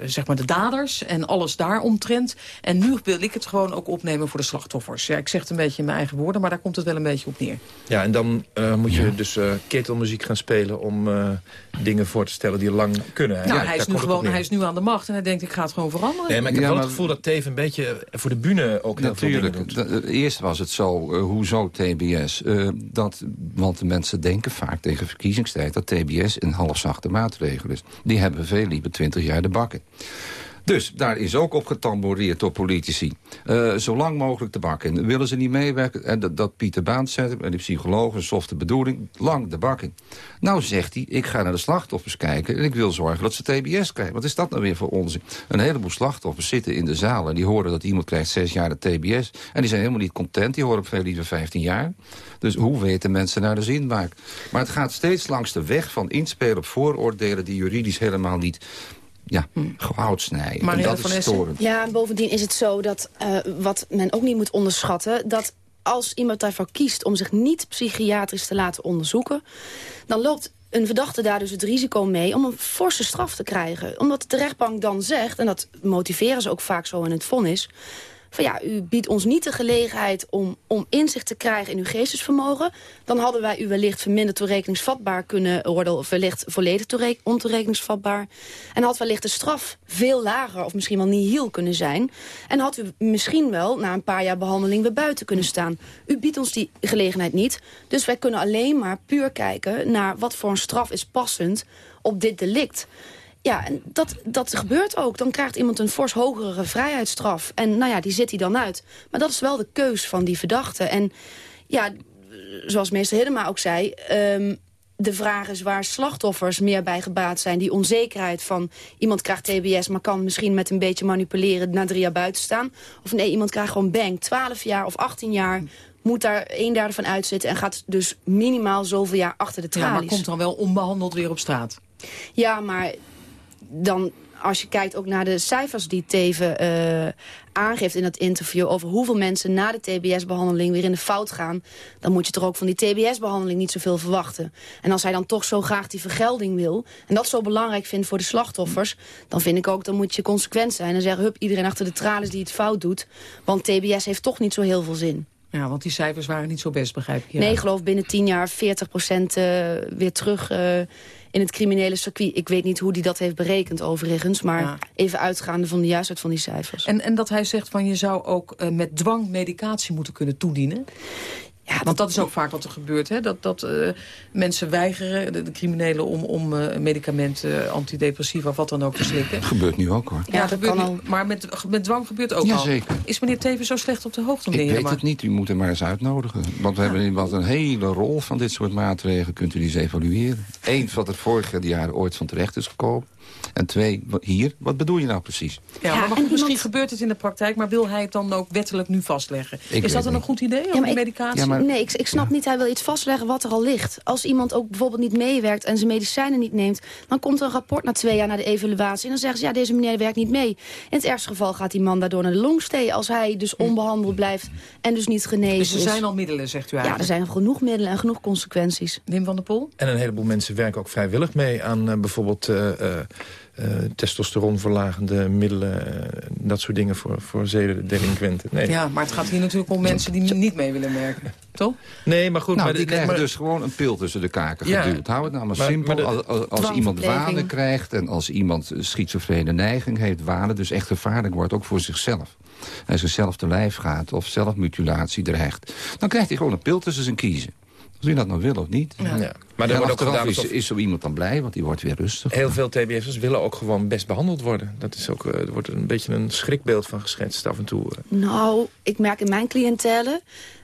zeg maar de daders en alles daaromtrent. En nu wil ik het gewoon ook opnemen voor de slachtoffers. Ja, ik zeg het een beetje in mijn eigen woorden, maar daar komt het wel een beetje op neer. Ja, en dan uh, moet je dus uh, ketelmuziek gaan spelen om uh, dingen voor te stellen die lang kunnen. Nou, ja, hij, is nu gewoon, hij is nu aan de macht en hij denkt ik ga het gewoon veranderen. Nee, maar ik heb ja, wel het gevoel dat Teven een beetje voor de bühne ook Natuurlijk. Eerst was het zo, hoezo TBS? dat, want de mensen denken vaak tegen verkiezingstijd dat TBS een halfzachte maatregel is. Die hebben veel liever twintig jaar de bakken. Dus daar is ook op getamboreerd door politici. Uh, zo lang mogelijk de bak in. Willen ze niet meewerken? En dat, dat Pieter Baan zegt, en die psycholoog, een softe bedoeling, lang de bak in. Nou zegt hij, ik ga naar de slachtoffers kijken... en ik wil zorgen dat ze TBS krijgen. Wat is dat nou weer voor onzin? Een heleboel slachtoffers zitten in de zaal... en die horen dat iemand krijgt zes jaar de TBS. En die zijn helemaal niet content, die horen veel liever 15 jaar. Dus hoe weten mensen naar de zin maken? Maar het gaat steeds langs de weg van inspelen op vooroordelen... die juridisch helemaal niet ja, goud snijden. Maar dat is storend. Ja, en bovendien is het zo dat, uh, wat men ook niet moet onderschatten... dat als iemand daarvoor kiest om zich niet psychiatrisch te laten onderzoeken... dan loopt een verdachte daar dus het risico mee om een forse straf te krijgen. Omdat de rechtbank dan zegt, en dat motiveren ze ook vaak zo in het vonnis van ja, u biedt ons niet de gelegenheid om, om inzicht te krijgen in uw geestesvermogen. Dan hadden wij u wellicht verminderd toerekeningsvatbaar kunnen worden, of wellicht volledig ontoerekeningsvatbaar. En had wellicht de straf veel lager, of misschien wel niet heel kunnen zijn. En had u misschien wel na een paar jaar behandeling weer buiten kunnen staan. U biedt ons die gelegenheid niet. Dus wij kunnen alleen maar puur kijken naar wat voor een straf is passend op dit delict. Ja, en dat, dat gebeurt ook. Dan krijgt iemand een fors hogere vrijheidsstraf. En nou ja, die zit hij dan uit. Maar dat is wel de keus van die verdachte. En ja, zoals meester Hiddema ook zei... Um, de vraag is waar slachtoffers meer bij gebaat zijn. Die onzekerheid van iemand krijgt TBS... maar kan misschien met een beetje manipuleren na drie jaar buiten staan. Of nee, iemand krijgt gewoon bank. 12 jaar of 18 jaar moet daar een derde van uitzitten... en gaat dus minimaal zoveel jaar achter de tralies. Ja, maar komt dan wel onbehandeld weer op straat? Ja, maar dan als je kijkt ook naar de cijfers die Teven uh, aangeeft in dat interview... over hoeveel mensen na de TBS-behandeling weer in de fout gaan... dan moet je toch ook van die TBS-behandeling niet zoveel verwachten. En als hij dan toch zo graag die vergelding wil... en dat zo belangrijk vindt voor de slachtoffers... dan vind ik ook, dan moet je consequent zijn en zeggen... hup, iedereen achter de tralies die het fout doet. Want TBS heeft toch niet zo heel veel zin. Ja, want die cijfers waren niet zo best, begrijp ik. Ja. Nee, ik geloof binnen tien jaar 40 procent uh, weer terug... Uh, in het criminele circuit. Ik weet niet hoe hij dat heeft berekend overigens. Maar even uitgaande van de juistheid van die cijfers. En, en dat hij zegt van je zou ook uh, met dwang medicatie moeten kunnen toedienen. Ja, want dat is ook vaak wat er gebeurt. Hè? Dat, dat uh, mensen weigeren, de, de, criminelen, om, om uh, medicamenten, antidepressiva of wat dan ook te slikken. Dat gebeurt nu ook hoor. Ja, ja dat gebeurt nu, maar met, met dwang gebeurt ook ja, al. Zeker. Is meneer Teven zo slecht op de hoogte? Ik weet het niet. U moet hem maar eens uitnodigen. Want we hebben wat een hele rol van dit soort maatregelen. Kunt u die eens evalueren. Eén, wat er vorig jaar ooit van terecht is gekomen. En twee, hier, wat bedoel je nou precies? Ja, maar, maar misschien gebeurt het in de praktijk, maar wil hij het dan ook wettelijk nu vastleggen? is dat dan een goed idee, ja, medicatie? Ja, nee, ik, ik snap niet, hij wil iets vastleggen wat er al ligt. Als iemand ook bijvoorbeeld niet meewerkt en zijn medicijnen niet neemt... dan komt er een rapport na twee jaar naar de evaluatie... en dan zeggen ze, ja, deze meneer werkt niet mee. In het ergste geval gaat die man daardoor naar de longstee... als hij dus onbehandeld blijft en dus niet genezen Dus er zijn al middelen, zegt u eigenlijk? Ja, er zijn genoeg middelen en genoeg consequenties. Wim van der Pol? En een heleboel mensen werken ook vrijwillig mee aan uh, bijvoorbeeld... Uh, uh, uh, testosteronverlagende middelen, uh, dat soort dingen voor, voor zedendelinquenten. Nee. Ja, maar het gaat hier natuurlijk om mensen die niet mee willen werken, toch? Nee, maar goed. Nou, maar die krijgen dus gewoon een pil tussen de kaken ja, geduwd. Hou het nou maar, maar simpel. Maar de, als, als iemand wanen krijgt en als iemand schizofrene neiging heeft, wanen dus echt gevaarlijk wordt, ook voor zichzelf. Hij zichzelf te lijf gaat of zelfmutilatie dreigt. Dan krijgt hij gewoon een pil tussen zijn kiezen. Of je dat nou wil of niet. Ja. Ja. Maar er wordt ook gedaan is, is zo iemand dan blij, want die wordt weer rustig. Heel veel TBS'ers willen ook gewoon best behandeld worden. Dat is ook, er wordt een beetje een schrikbeeld van geschetst af en toe. Nou, ik merk in mijn cliëntelen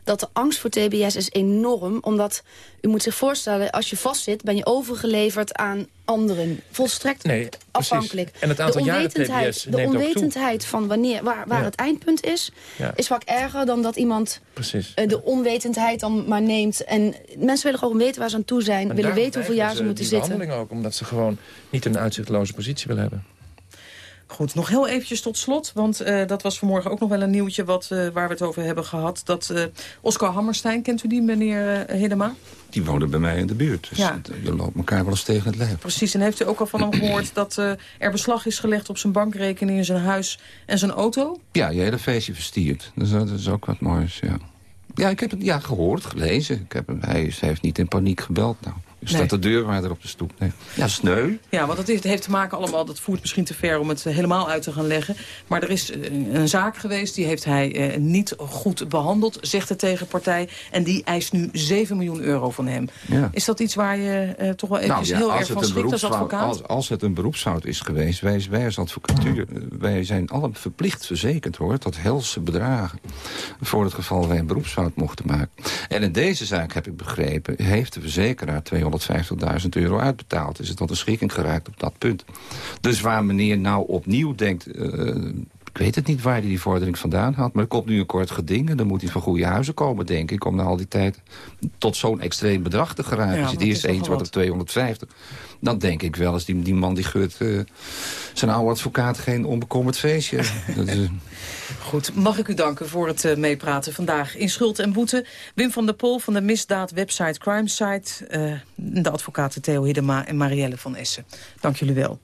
dat de angst voor TBS is enorm. Omdat, u moet zich voorstellen, als je vastzit... ben je overgeleverd aan anderen. Volstrekt nee, afhankelijk. En het aantal de jaren TBS De onwetendheid van wanneer, waar, waar ja. het eindpunt is... Ja. is vaak erger dan dat iemand Precies. Uh, de onwetendheid dan maar neemt. En mensen willen gewoon weten waar ze aan toe zijn. willen weten hoeveel jaar ze, moeten zitten. ook, omdat ze gewoon niet een uitzichtloze positie willen hebben. Goed, nog heel eventjes tot slot, want uh, dat was vanmorgen ook nog wel een nieuwtje wat, uh, waar we het over hebben gehad. Dat uh, Oscar Hammerstein, kent u die, meneer Hiddema? Die woonde bij mij in de buurt, dus ja. je loopt elkaar wel eens tegen het lijf. Precies, en heeft u ook al van hem gehoord dat er beslag is gelegd op zijn bankrekening, zijn huis en zijn auto? Ja, je hele feestje verstierd. Dus dat is ook wat moois, ja. Ja, ik heb het ja, gehoord, gelezen. Ik heb hem, hij, hij heeft niet in paniek gebeld, nou. Staat de deurwaarder op de stoep. Nee. Ja, sneu. Ja, want het heeft, heeft te maken allemaal, dat voert misschien te ver om het helemaal uit te gaan leggen. Maar er is een zaak geweest, die heeft hij eh, niet goed behandeld, zegt de tegenpartij. En die eist nu 7 miljoen euro van hem. Ja. Is dat iets waar je eh, toch wel even nou, ja, heel erg van schrikt als advocaat? Als, als het een beroepsfout is geweest, wij, wij als advocatuur, wij zijn alle verplicht verzekerd hoor, tot helse bedragen. Voor het geval wij een beroepsfout mochten maken. En in deze zaak, heb ik begrepen, heeft de verzekeraar 250.000 euro uitbetaald. Is het tot een schikking geraakt op dat punt. Dus waar meneer nou opnieuw denkt... Uh, ik weet het niet waar hij die vordering vandaan had. Maar er komt nu een kort geding. En dan moet hij van goede huizen komen, denk ik. Om na al die tijd tot zo'n extreem bedrag te geraken. Als je het eerst eens wordt op 250. Dan denk ik wel eens, die, die man die geurt uh, zijn oude advocaat geen onbekommerd feestje. dat is, Goed, mag ik u danken voor het uh, meepraten vandaag in Schuld en Boete. Wim van der Pol van de misdaad-website Crimesite. Uh, de advocaten Theo Hiddema en Marielle van Essen. Dank jullie wel.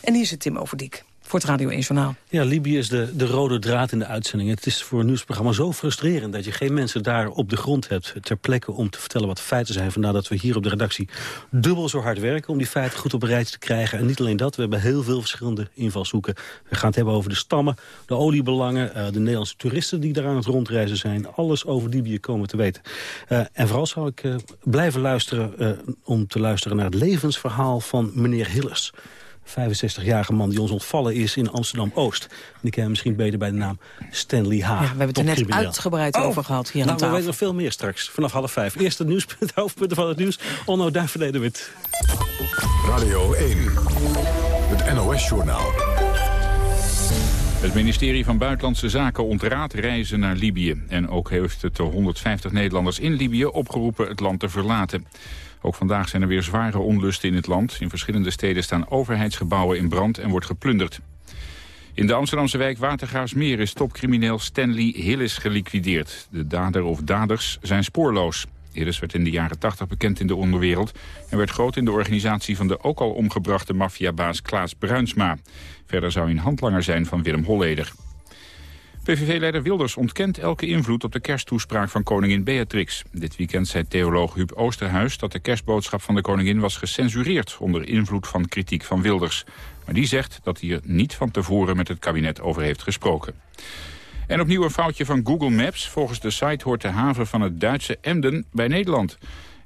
En hier zit Tim Overdiek voor het Radio 1 Journaal. Ja, Libië is de, de rode draad in de uitzending. Het is voor een nieuwsprogramma zo frustrerend... dat je geen mensen daar op de grond hebt ter plekke om te vertellen wat feiten zijn. Vandaar dat we hier op de redactie dubbel zo hard werken... om die feiten goed op een rijtje te krijgen. En niet alleen dat, we hebben heel veel verschillende invalshoeken. We gaan het hebben over de stammen, de oliebelangen... Uh, de Nederlandse toeristen die daar aan het rondreizen zijn. Alles over Libië komen te weten. Uh, en vooral zal ik uh, blijven luisteren om te luisteren naar het levensverhaal van meneer Hillers... 65-jarige man die ons ontvallen is in Amsterdam-Oost. Die ken je misschien beter bij de naam Stanley H. Ja, we hebben het er net uitgebreid oh, over gehad hier nou, aan tafel. We weten nog veel meer straks, vanaf half vijf. Eerst het nieuwspunt, hoofdpunten van het nieuws. Onno Duivenleden wit. Radio 1, het NOS-journaal. Het ministerie van Buitenlandse Zaken ontraadt reizen naar Libië. En ook heeft het de 150 Nederlanders in Libië opgeroepen het land te verlaten. Ook vandaag zijn er weer zware onlusten in het land. In verschillende steden staan overheidsgebouwen in brand en wordt geplunderd. In de Amsterdamse wijk Watergraafsmeer is topcrimineel Stanley Hillis geliquideerd. De dader of daders zijn spoorloos. Hillis werd in de jaren 80 bekend in de onderwereld... en werd groot in de organisatie van de ook al omgebrachte maffiabaas Klaas Bruinsma. Verder zou hij een handlanger zijn van Willem Holleder. PVV-leider Wilders ontkent elke invloed op de kersttoespraak van koningin Beatrix. Dit weekend zei theoloog Huub Oosterhuis dat de kerstboodschap van de koningin was gecensureerd onder invloed van kritiek van Wilders. Maar die zegt dat hij er niet van tevoren met het kabinet over heeft gesproken. En opnieuw een foutje van Google Maps. Volgens de site hoort de haven van het Duitse Emden bij Nederland.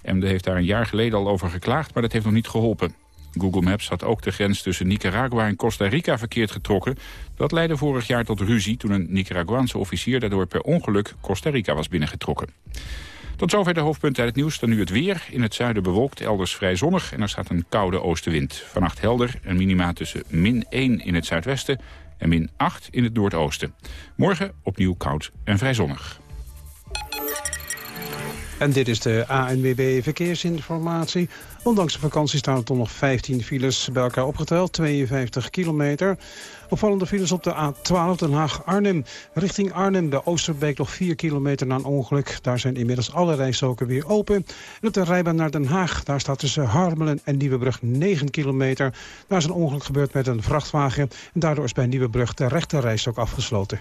Emden heeft daar een jaar geleden al over geklaagd, maar dat heeft nog niet geholpen. Google Maps had ook de grens tussen Nicaragua en Costa Rica verkeerd getrokken. Dat leidde vorig jaar tot ruzie toen een Nicaraguaanse officier daardoor per ongeluk Costa Rica was binnengetrokken. Tot zover de hoofdpunten uit het nieuws. Dan nu het weer. In het zuiden bewolkt, elders vrij zonnig en er staat een koude oostenwind. Vannacht helder en minima tussen min 1 in het zuidwesten en min 8 in het noordoosten. Morgen opnieuw koud en vrij zonnig. En dit is de ANWB Verkeersinformatie. Ondanks de vakantie staan er toch nog 15 files bij elkaar opgeteld. 52 kilometer. Opvallende files op de A12 Den Haag-Arnhem. Richting Arnhem bij Oosterbeek nog 4 kilometer na een ongeluk. Daar zijn inmiddels alle rijstroken weer open. En op de rijbaan naar Den Haag. Daar staat tussen Harmelen en Nieuwebrug 9 kilometer. Daar is een ongeluk gebeurd met een vrachtwagen. En daardoor is bij Nieuwebrug de rechte rijstrook afgesloten.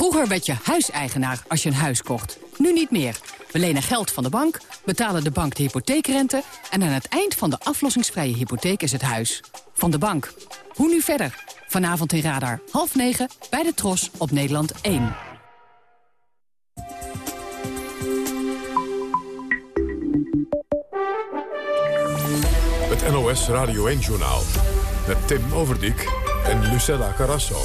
Vroeger werd je huiseigenaar als je een huis kocht. Nu niet meer. We lenen geld van de bank, betalen de bank de hypotheekrente... en aan het eind van de aflossingsvrije hypotheek is het huis. Van de bank. Hoe nu verder? Vanavond in Radar, half negen, bij de Tros op Nederland 1. Het NOS Radio 1-journaal met Tim Overdijk en Lucella Carrasso.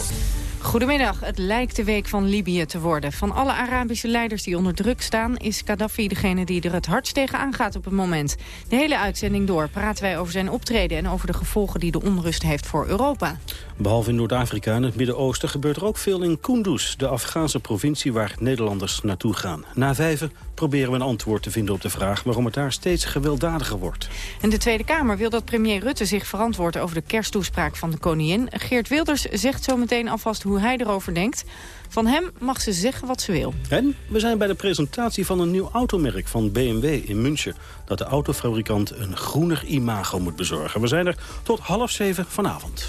Goedemiddag. Het lijkt de week van Libië te worden. Van alle Arabische leiders die onder druk staan... is Gaddafi degene die er het hardst tegenaan gaat op het moment. De hele uitzending door praten wij over zijn optreden... en over de gevolgen die de onrust heeft voor Europa. Behalve in Noord-Afrika en het Midden-Oosten gebeurt er ook veel in Kunduz... de Afghaanse provincie waar Nederlanders naartoe gaan. Na vijven proberen we een antwoord te vinden op de vraag... waarom het daar steeds gewelddadiger wordt. En de Tweede Kamer wil dat premier Rutte zich verantwoordt... over de kersttoespraak van de koningin. Geert Wilders zegt zo meteen alvast hoe hij erover denkt. Van hem mag ze zeggen wat ze wil. En we zijn bij de presentatie van een nieuw automerk van BMW in München... dat de autofabrikant een groener imago moet bezorgen. We zijn er tot half zeven vanavond.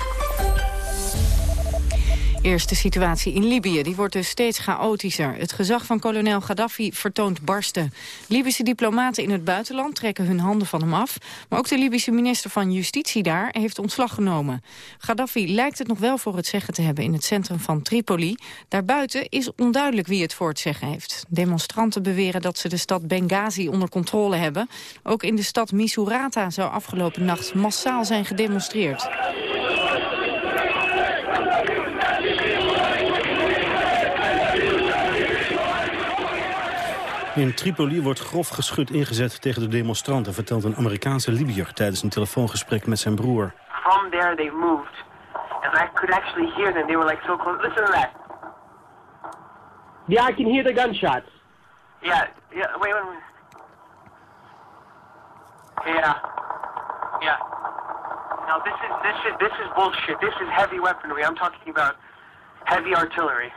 Eerste situatie in Libië. Die wordt dus steeds chaotischer. Het gezag van kolonel Gaddafi vertoont barsten. Libische diplomaten in het buitenland trekken hun handen van hem af. Maar ook de Libische minister van Justitie daar heeft ontslag genomen. Gaddafi lijkt het nog wel voor het zeggen te hebben in het centrum van Tripoli. Daarbuiten is onduidelijk wie het voor het zeggen heeft. Demonstranten beweren dat ze de stad Benghazi onder controle hebben. Ook in de stad Misurata zou afgelopen nacht massaal zijn gedemonstreerd. In Tripoli wordt grof geschut ingezet tegen de demonstranten... vertelt een Amerikaanse Libiër tijdens een telefoongesprek met zijn broer. From there they moved. And I could actually hear them. They were like so close. Listen to that. Yeah, I can hear the gunshots. Yeah, yeah, wait, wait, wait. Yeah. Yeah. Now this is this is this is bullshit. This is heavy weaponry. I'm talking about heavy artillery.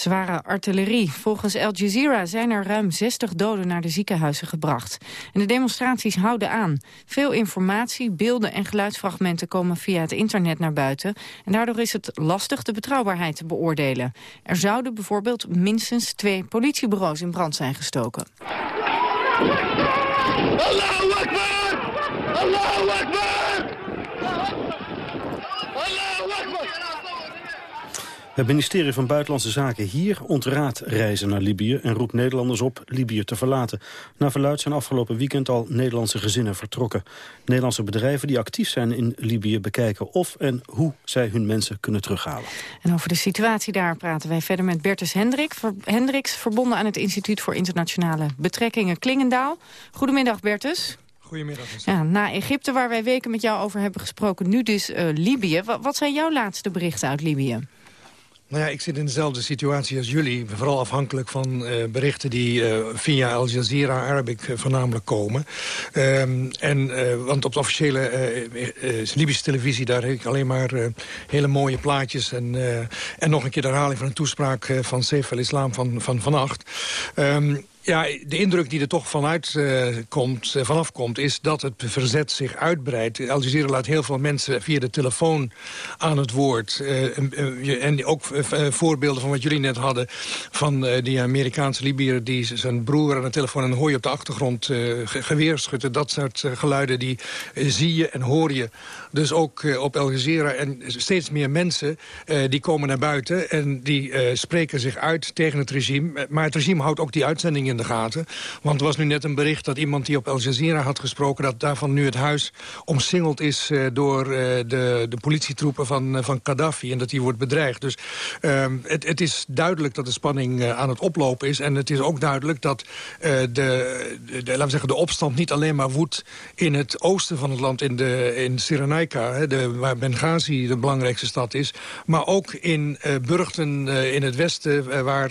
Zware artillerie. Volgens Al Jazeera zijn er ruim 60 doden naar de ziekenhuizen gebracht. En de demonstraties houden aan. Veel informatie, beelden en geluidsfragmenten komen via het internet naar buiten. En daardoor is het lastig de betrouwbaarheid te beoordelen. Er zouden bijvoorbeeld minstens twee politiebureaus in brand zijn gestoken. Allahu Akbar! Allahu Akbar! Allahu Akbar! Het ministerie van Buitenlandse Zaken hier ontraadt reizen naar Libië... en roept Nederlanders op Libië te verlaten. Na verluid zijn afgelopen weekend al Nederlandse gezinnen vertrokken. Nederlandse bedrijven die actief zijn in Libië bekijken... of en hoe zij hun mensen kunnen terughalen. En over de situatie daar praten wij verder met Bertus Hendrik, Hendricks... verbonden aan het Instituut voor Internationale Betrekkingen Klingendaal. Goedemiddag, Bertus. Goedemiddag. Ja, na Egypte, waar wij weken met jou over hebben gesproken... nu dus uh, Libië. Wat, wat zijn jouw laatste berichten uit Libië? Nou ja, ik zit in dezelfde situatie als jullie. Vooral afhankelijk van uh, berichten die uh, via Al Jazeera Arabic uh, voornamelijk komen. Um, en, want op de officiële Libische televisie... daar heb ik alleen maar hele mooie plaatjes... En, en nog een keer de herhaling van een toespraak van Seif al-Islam van, van vannacht. Um, ja, de indruk die er toch vanuit uh, komt, uh, vanaf komt... is dat het verzet zich uitbreidt. Al Jazeera laat heel veel mensen via de telefoon aan het woord. Uh, en ook voorbeelden van wat jullie net hadden... van die Amerikaanse Libiër die zijn broer aan de telefoon... en hoor op de achtergrond geweer schutten. Dat soort geluiden die zie je en hoor je. Dus ook op Al Jazeera. En steeds meer mensen die komen naar buiten... en die spreken zich uit tegen het regime. Maar het regime houdt ook die uitzendingen in de gaten. Want er was nu net een bericht dat iemand die op Al Jazeera had gesproken... dat daarvan nu het huis omsingeld is door de, de politietroepen van, van Gaddafi... en dat die wordt bedreigd. Dus het, het, is duidelijk dat de spanning aan het oplopen is. En het is ook duidelijk dat de, de, laten we zeggen, de opstand niet alleen maar woedt... in het oosten van het land, in, de, in De, waar Benghazi de belangrijkste stad is... maar ook in Burgten in het westen, waar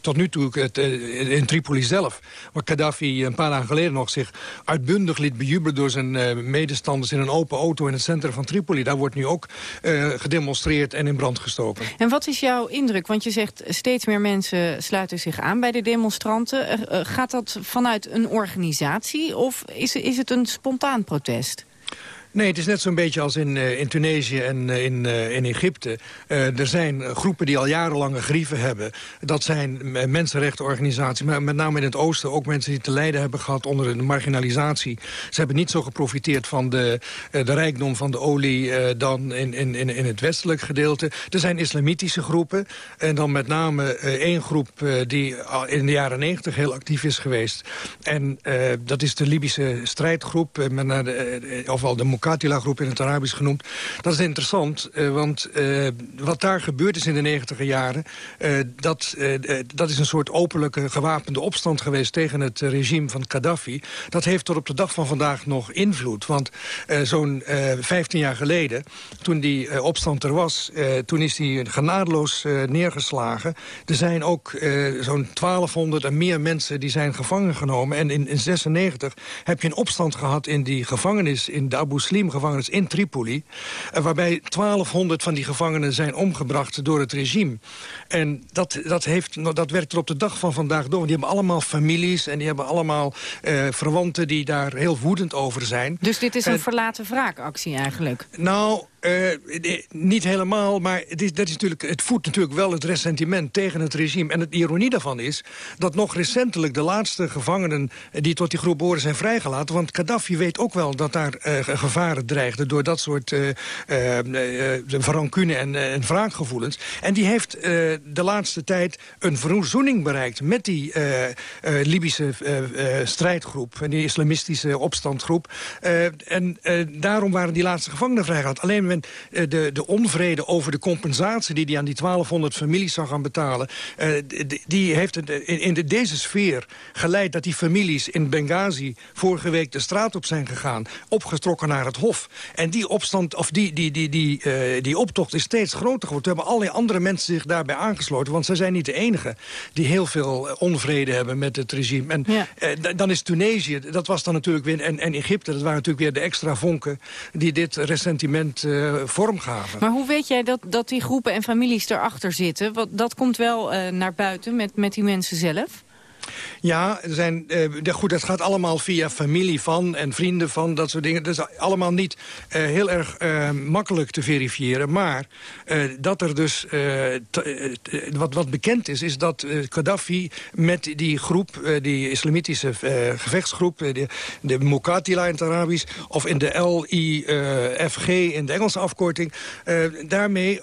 tot nu toe het in Tripoli zelf. Waar Gaddafi een paar dagen geleden nog zich uitbundig liet bejubelen... door zijn uh, medestanders in een open auto in het centrum van Tripoli. Daar wordt nu ook uh, gedemonstreerd en in brand gestoken. En wat is jouw indruk? Want je zegt steeds meer mensen sluiten zich aan bij de demonstranten. Uh, gaat dat vanuit een organisatie of is, is het een spontaan protest? Nee, het is net zo'n beetje als in, uh, in Tunesië en uh, in, uh, in Egypte. er zijn groepen die al jarenlange grieven hebben. Dat zijn mensenrechtenorganisaties, maar met name in het oosten... ook mensen die te lijden hebben gehad onder de marginalisatie. Ze hebben niet zo geprofiteerd van de, de rijkdom van de olie... dan in, in, in het westelijk gedeelte. Er zijn islamitische groepen. En dan met name één groep die in de jaren negentig heel actief is geweest. En dat is de Libische strijdgroep, met, ofwel de Mukatila-groep in het Arabisch genoemd. Dat is interessant, want wat daar gebeurd is in de negentiger jaren... dat, dat is een soort openlijke gewapende opstand geweest tegen het regime van Gaddafi. Dat heeft tot op de dag van vandaag nog invloed. Want zo'n 15 jaar geleden, toen die opstand er was... toen is die genadeloos neergeslagen. Er zijn ook zo'n 1200 en meer mensen die zijn gevangen genomen. En in 1996 heb je een opstand gehad in die gevangenis... in de Abu Slim-gevangenis in Tripoli... waarbij 1200 van die gevangenen zijn omgebracht door het regime. En dat, dat, heeft, dat werkt er op de dag van vandaag door. Die hebben allemaal families en die hebben allemaal uh, verwanten... die daar heel woedend over zijn. Dus dit is een verlaten wraakactie eigenlijk? Nou, uh, niet helemaal, maar het, is, dat is natuurlijk, het voedt natuurlijk wel het ressentiment tegen het regime. En de ironie daarvan is dat nog recentelijk de laatste gevangenen... die tot die groep behoren zijn vrijgelaten. Want Gaddafi weet ook wel dat daar uh, gevaren dreigden... door dat soort uh, en, en wraakgevoelens. En die heeft de laatste tijd een verzoening bereikt... met die Libische strijdgroep en die islamistische opstandgroep. en daarom waren die laatste gevangenen vrijgelaten. Alleen eh, de, de onvrede over de compensatie... die hij aan die 1200 families zou gaan betalen... Uh, die heeft in, in de, deze sfeer geleid dat die families in Benghazi... vorige week de straat op zijn gegaan, opgetrokken naar het Hof. En die opstand, of die, die, die, die, die optocht is steeds groter geworden. Toen hebben allerlei andere mensen zich daarbij aangesloten... want zij zijn niet de enige die heel veel onvrede hebben met het regime. En ja. dan is Tunesië, dat was dan natuurlijk weer... En, en Egypte, dat waren natuurlijk weer de extra vonken... die dit ressentiment vorm gaven. Maar hoe weet jij dat, dat die groepen en families erachter zitten? Want dat komt wel uh, naar buiten met, met die mensen zelf? Ja, er zijn, uh, goed, dat gaat allemaal via familie van en vrienden van, dat soort dingen. Dat is allemaal niet uh, heel erg uh, makkelijk te verifiëren. Maar dat er dus, wat, wat bekend is, is dat Gaddafi met die groep, die islamitische gevechtsgroep, de, de Mukatila in het Arabisch, of in de LIFG in de Engelse afkorting, daarmee,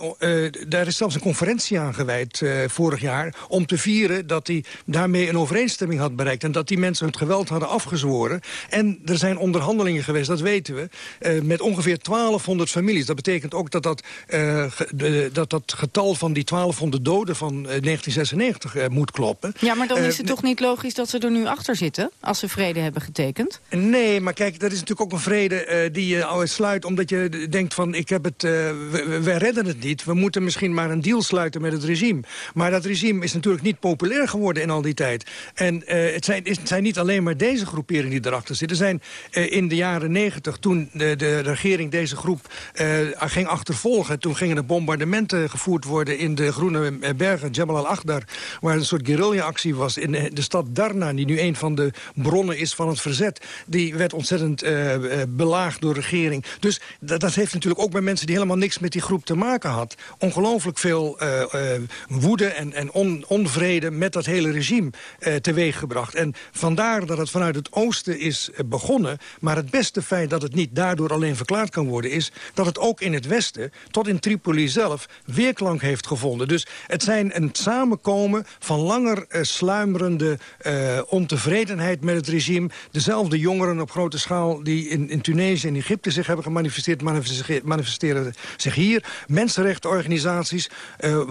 daar is zelfs een conferentie aan gewijd vorig jaar, om te vieren dat hij daarmee een overeenstemming had bereikt... en dat die mensen het geweld hadden afgezworen. En er zijn onderhandelingen geweest, dat weten we... Uh, met ongeveer 1200 families. Dat betekent ook dat dat, uh, de, dat, dat getal van die 1200 doden van uh, 1996 uh, moet kloppen. Ja, maar dan is het toch niet logisch dat ze er nu achter zitten... als ze vrede hebben getekend? Nee, maar kijk, dat is natuurlijk ook een vrede die je al sluit... omdat je denkt van, ik heb het, we, we redden het niet. We moeten misschien maar een deal sluiten met het regime. Maar dat regime is natuurlijk niet populair geworden in al die tijd. En uh, het, zijn, het zijn niet alleen maar deze groeperingen die erachter zitten. Er zijn uh, in de jaren negentig, toen de, de, regering deze groep uh, ging achtervolgen... toen gingen er bombardementen gevoerd worden in de Groene Bergen, Jebel al-Akhdar... waar een soort guerrilla-actie was in de, de, stad Darna... die nu een van de bronnen is van het verzet. Die werd ontzettend belaagd door de regering. Dus dat, heeft natuurlijk ook bij mensen die helemaal niks met die groep te maken had... ongelooflijk veel woede en, en on, onvrede met dat hele regime teweeggebracht. En vandaar dat het vanuit het oosten is eh, begonnen. Maar het beste feit dat het niet daardoor alleen verklaard kan worden... is dat het ook in het westen, tot in Tripoli zelf, weerklank heeft gevonden. Dus het zijn een samenkomen van langer uh, sluimerende uh, ontevredenheid met het regime. Dezelfde jongeren op grote schaal die in, in Tunesië en Egypte zich hebben gemanifesteerd... manifesteren zich hier. Mensenrechtenorganisaties, uh,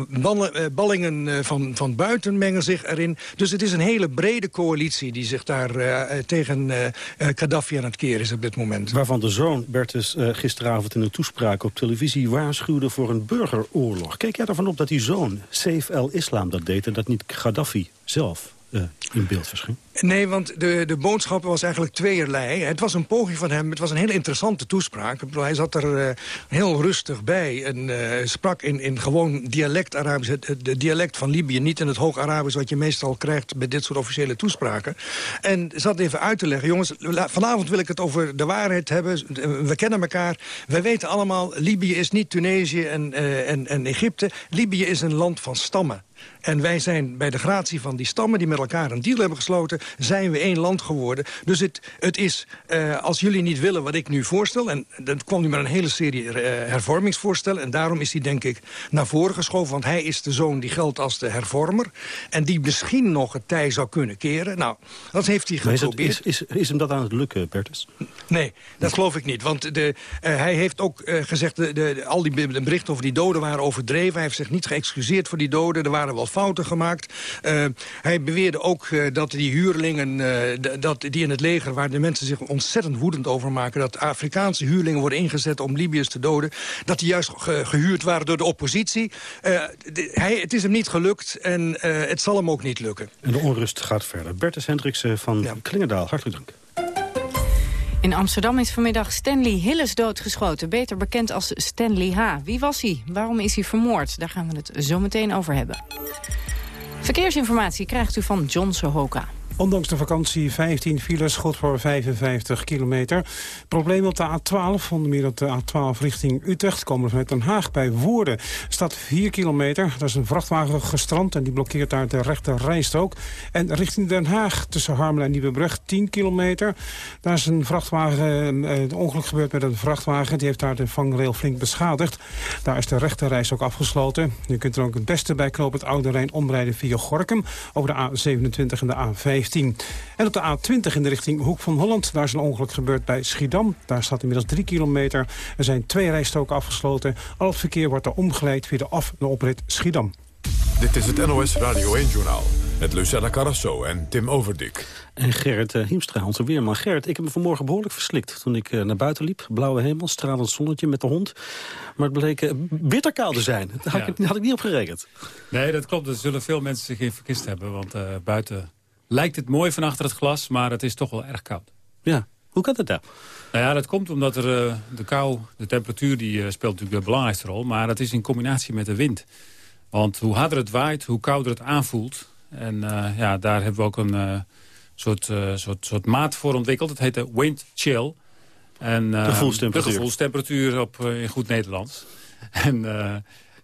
ballingen van, van buiten mengen zich erin. Dus het is een hele brede coalitie die zich daar uh, tegen uh, Gaddafi aan het keren is op dit moment. Waarvan de zoon Bertus gisteravond in een toespraak op televisie waarschuwde voor een burgeroorlog. Keek jij ervan op dat die zoon, Saif el-Islam, dat deed en dat niet Gaddafi zelf? Uh, in beeld verscheen? Nee, want de, de boodschap was eigenlijk tweeërlei. Het was een poging van hem, het was een hele interessante toespraak. Hij zat er uh, heel rustig bij en uh, sprak in, in gewoon dialect Arabisch. Het, het, dialect van Libië, niet in het hoog Arabisch... wat je meestal krijgt bij dit soort officiële toespraken. En zat even uit te leggen. Jongens, vanavond wil ik het over de waarheid hebben. We kennen elkaar. We weten allemaal, Libië is niet Tunesië en, en, en Egypte. Libië is een land van stammen. En wij zijn bij de gratie van die stammen die met elkaar een deal hebben gesloten... zijn we één land geworden. Dus het, het is, uh, als jullie niet willen wat ik nu voorstel... en dan kwam nu met een hele serie uh, hervormingsvoorstellen... en daarom is hij denk ik naar voren geschoven... want hij is de zoon die geldt als de hervormer... en die misschien nog het tij zou kunnen keren. Nou, dat heeft hij geprobeerd. Is, het, is, is, is, hem dat aan het lukken, Bertus? Nee, dat geloof ik niet. Want de, uh, hij heeft ook gezegd... De, de, al die berichten over die doden waren overdreven. Hij heeft zich niet geëxcuseerd voor die doden. Er waren wel fouten gemaakt. Uh, hij beweerde ook uh, dat die huurlingen uh, dat die in het leger... waar de mensen zich ontzettend woedend over maken... dat Afrikaanse huurlingen worden ingezet om Libiërs te doden... dat die juist ge gehuurd waren door de oppositie. De, hij, het is hem niet gelukt en het zal hem ook niet lukken. En de onrust gaat verder. Bertus Hendriksen van ja. Klingendaal, hartelijk dank. In Amsterdam is vanmiddag Stanley Hilles doodgeschoten. Beter bekend als Stanley H. Wie was hij? Waarom is hij vermoord? Daar gaan we het zo meteen over hebben. Verkeersinformatie krijgt u van John Sohoka. Ondanks de vakantie 15 files, goed voor 55 kilometer. Problemen op de A12, onder meer op de A12 richting Utrecht... komen vanuit Den Haag bij Woerden. staat 4 kilometer, daar is een vrachtwagen gestrand... en die blokkeert daar de rechte rijstrook. En richting Den Haag tussen Harmelen en Nieuwebrug 10 kilometer. Daar is een vrachtwagen, een ongeluk gebeurd met een vrachtwagen... die heeft daar de vangrail flink beschadigd. Daar is de rechte reis ook afgesloten. U kunt er ook het beste bij knopen het Oude Rijn omrijden via Gorkum... over de A27 en de A15. En op de A20 in de richting Hoek van Holland. Daar is een ongeluk gebeurd bij Schiedam. Daar staat inmiddels 3 kilometer. Er zijn twee rijstroken afgesloten. Al het verkeer wordt er omgeleid via de af- en oprit Schiedam. Dit is het NOS Radio 1-journaal. Met Lucella Carrasso en Tim Overdik. En Gerrit uh, Hiemstra, onze weerman. Gerrit, ik heb me vanmorgen behoorlijk verslikt toen ik uh, naar buiten liep. Blauwe hemel, stralend zonnetje met de hond. Maar het bleek uh, bitterkoud te zijn. Daar had, ja. had, ik niet op gerekend. Nee, dat klopt. Er zullen veel mensen zich in verkist hebben. Want buiten lijkt het mooi van achter het glas, maar het is toch wel erg koud. Ja, hoe kan dat nou? Nou ja, dat komt omdat er, uh, de kou, de temperatuur, die uh, speelt natuurlijk de belangrijkste rol. Maar dat is in combinatie met de wind. Want hoe harder het waait, hoe kouder het aanvoelt. En uh, ja, daar hebben we ook een soort, soort, soort maat voor ontwikkeld. Het heet de wind chill. En, de gevoelstemperatuur. De gevoelstemperatuur op, in goed Nederlands. En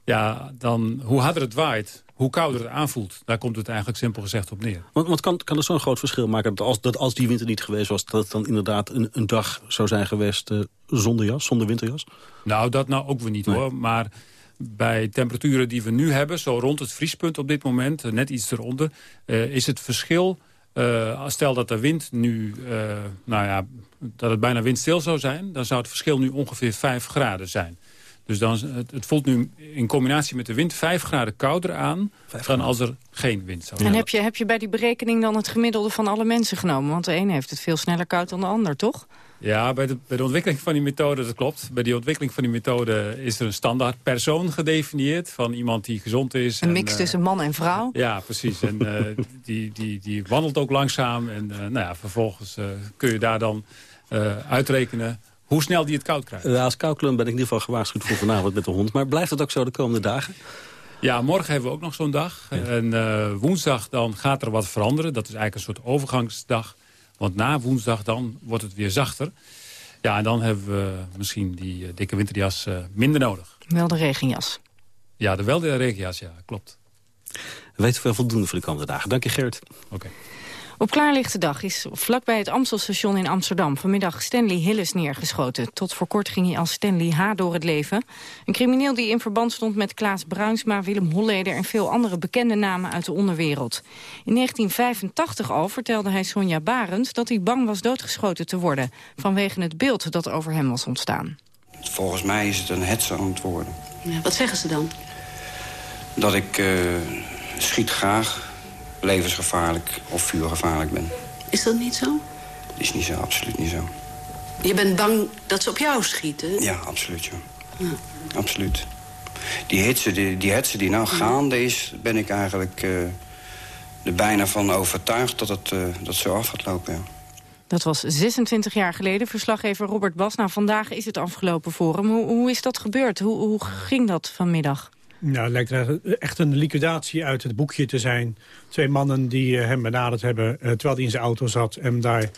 ja, dan, hoe harder het waait, hoe kouder het aanvoelt. Daar komt het eigenlijk simpel gezegd op neer. Want, want kan, kan er zo'n groot verschil maken dat als, dat als die winter niet geweest was... dat het dan inderdaad een, een dag zou zijn geweest uh, zonder jas, zonder winterjas? Nou, dat nou ook weer niet nee. hoor. Maar bij temperaturen die we nu hebben, zo rond het vriespunt op dit moment... net iets eronder, uh, is het verschil... Stel dat de wind nu, nou ja, dat het bijna windstil zou zijn... dan zou het verschil nu ongeveer 5 graden zijn. Dus dan, het, het, voelt nu in combinatie met de wind 5 graden kouder aan... dan als er geen wind zou zijn. En heb je, heb je bij die berekening dan het gemiddelde van alle mensen genomen? Want de een heeft het veel sneller koud dan de ander, toch? Ja, bij de, bij de ontwikkeling van die methode, dat klopt. Bij die ontwikkeling van die methode is er een standaard persoon gedefinieerd... van iemand die gezond is. Een en, mix uh, tussen man en vrouw? Ja, precies. En uh, die, die, die wandelt ook langzaam. En uh, nou ja, vervolgens kun je daar dan uitrekenen hoe snel die het koud krijgt. Ja, als koudklum ben ik in ieder geval gewaarschuwd voor vanavond met de hond. Maar blijft het ook zo de komende dagen? Ja, morgen hebben we ook nog zo'n dag. Ja. En uh, woensdag dan gaat er wat veranderen. Dat is eigenlijk een soort overgangsdag. Want na woensdag dan wordt het weer zachter. Ja, en dan hebben we misschien die uh, dikke winterjas uh, minder nodig. Wel de regenjas. Ja, de wel de regenjas, ja, klopt. Weten we voldoende voor de komende dagen. Dank je, Gert. Oké. Okay. Op klaarlichte dag is vlakbij het Amstelstation in Amsterdam... vanmiddag Stanley Hillis neergeschoten. Tot voor kort ging hij als Stanley H. door het leven. Een crimineel die in verband stond met Klaas Bruinsma... Willem Holleder en veel andere bekende namen uit de onderwereld. In 1985 al vertelde hij Sonja Barend... dat hij bang was doodgeschoten te worden... vanwege het beeld dat over hem was ontstaan. Volgens mij is het een hetzer aan het worden. Ja, wat zeggen ze dan? Dat ik uh, schiet graag levensgevaarlijk of vuurgevaarlijk ben. Is dat niet zo? Is niet zo, absoluut niet zo. Je bent bang dat ze op jou schieten? Ja, absoluut, ja. ja. Absoluut. Die hitse die, die, hitze die nou gaande is, ben ik eigenlijk uh, er bijna van overtuigd dat het uh, dat zo af gaat lopen, ja. Dat was 26 jaar geleden, verslaggever Robert Bas. Nou, vandaag is het afgelopen voor hem. Hoe, hoe is dat gebeurd? Hoe, hoe ging dat vanmiddag? Nou, het lijkt er echt een liquidatie uit het boekje te zijn. Twee mannen die hem benaderd hebben terwijl hij in zijn auto zat... en daar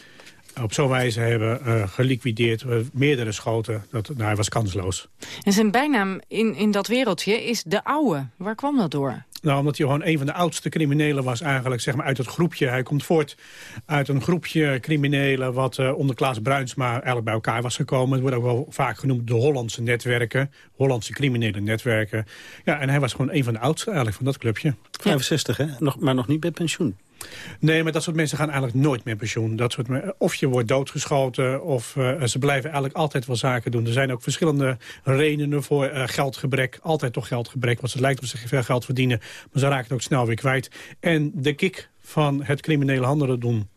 op zo'n wijze hebben uh, geliquideerd, meerdere schoten. Dat, nou, hij was kansloos. En zijn bijnaam in, in dat wereldje is de Ouwe. Waar kwam dat door? Nou, omdat hij gewoon een van de oudste criminelen was eigenlijk, zeg maar, uit het groepje. Hij komt voort uit een groepje criminelen wat uh, onder Klaas Bruinsma eigenlijk bij elkaar was gekomen. Het wordt ook wel vaak genoemd de Hollandse netwerken, Hollandse criminele netwerken. Ja, en hij was gewoon een van de oudste eigenlijk van dat clubje. 65, hè? Nog, maar nog niet bij pensioen. Nee, maar dat soort mensen gaan eigenlijk nooit meer pensioen. Dat soort, of je wordt doodgeschoten, of uh, ze blijven eigenlijk altijd wel zaken doen. Er zijn ook verschillende redenen voor uh, geldgebrek. Altijd toch geldgebrek, want ze lijkt op zich veel geld verdienen. Maar ze raken het ook snel weer kwijt. En de kick van het criminele handelen doen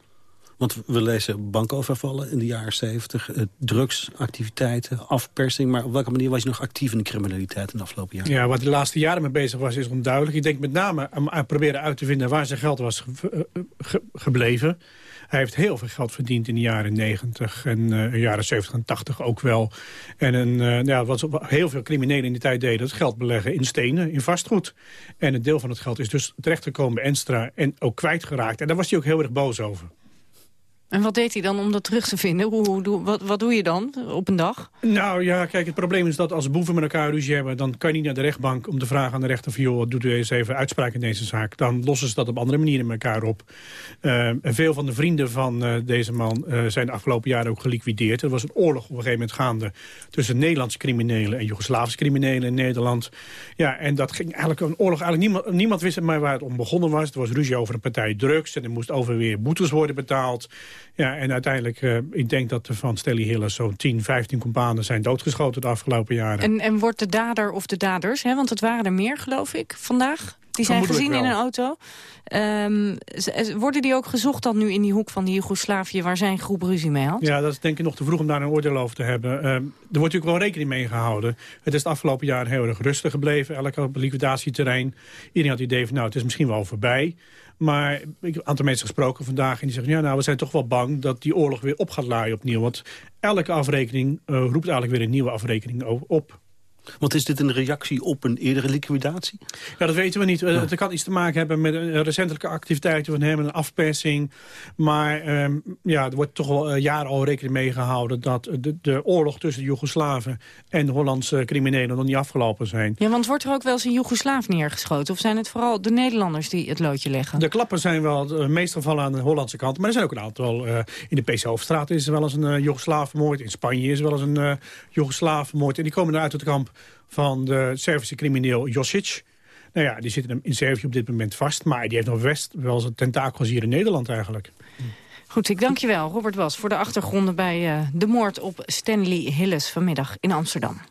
want we lezen bankovervallen in de jaren 70, eh, drugsactiviteiten, afpersing. Maar op welke manier was je nog actief in de criminaliteit in de afgelopen jaren? Ja, wat de laatste jaren mee bezig was, is onduidelijk. Ik denk met name aan, proberen uit te vinden waar zijn geld was eh, gebleven. Hij heeft heel veel geld verdiend in de jaren 90 en uh, jaren 70 en 80 ook wel. En een, uh, ja, wat heel veel criminelen in die tijd deden, dat geld beleggen in stenen, in vastgoed. En een deel van het geld is dus terechtgekomen bij Enstra en ook kwijtgeraakt. En daar was hij ook heel erg boos over. En wat deed hij dan om dat terug te vinden? Hoe, hoe, wat, wat doe je dan op een dag? Nou ja, kijk, het probleem is dat als boeven met elkaar ruzie hebben... dan kan je niet naar de rechtbank om te vragen aan de rechter... van joh, doet u eens even uitspraak in deze zaak. Dan lossen ze dat op andere manieren met elkaar op. Uh, veel van de vrienden van uh, deze man uh, zijn de afgelopen jaren ook geliquideerd. Er was een oorlog op een gegeven moment gaande... tussen Nederlandse criminelen en Joegoslavische criminelen in Nederland. Ja, en dat ging eigenlijk een oorlog... Eigenlijk niemand, niemand wist maar waar het om begonnen was. Er was ruzie over een partij drugs... en er moest over weer boetes worden betaald... Ja, en uiteindelijk, uh, ik denk dat er van Stelly Hillen zo'n 10, 15 companen zijn doodgeschoten de afgelopen jaren. En, en wordt de dader of de daders, hè, want het waren er meer geloof ik vandaag, die zijn gezien in een auto. Um, worden die ook gezocht dan nu in die hoek van die Joegoslavië waar zijn groep ruzie mee had? Ja, dat is denk ik nog te vroeg om daar een oordeel over te hebben. Um, er wordt natuurlijk wel rekening mee gehouden. Het is het afgelopen jaar heel erg rustig gebleven, elk liquidatieterrein. Iedereen had het idee van nou, het is misschien wel voorbij. Maar ik heb een aantal mensen gesproken vandaag... en die zeggen, ja, nou, we zijn toch wel bang dat die oorlog weer op gaat laaien opnieuw. Want elke afrekening uh, roept eigenlijk weer een nieuwe afrekening op. Want is dit een reactie op een eerdere liquidatie? Ja, dat weten we niet. Ja. Het kan iets te maken hebben met recentelijke activiteiten van hem, een afpersing. Maar um, ja, er wordt toch wel uh, jaren al rekening mee gehouden... dat de, de oorlog tussen de Joegoslaven en de Hollandse criminelen nog niet afgelopen zijn. Ja, want wordt er ook wel eens een Joegoslaaf neergeschoten? Of zijn het vooral de Nederlanders die het loodje leggen? De klappen zijn wel de meeste gevallen aan de Hollandse kant. Maar er zijn ook een aantal... Uh, in de PC Hoofdstraat is er wel eens een uh, Joegoslaaf vermoord. In Spanje is er wel eens een uh, Joegoslaaf vermoord. En die komen eruit uit het kamp van de Servische crimineel Josic. Nou ja, die zit in Servië op dit moment vast. Maar die heeft nog best wel zijn tentakels hier in Nederland eigenlijk. Goed, ik dank je wel, Robert Was, voor de achtergronden bij uh, de moord op Stanley Hilles vanmiddag in Amsterdam.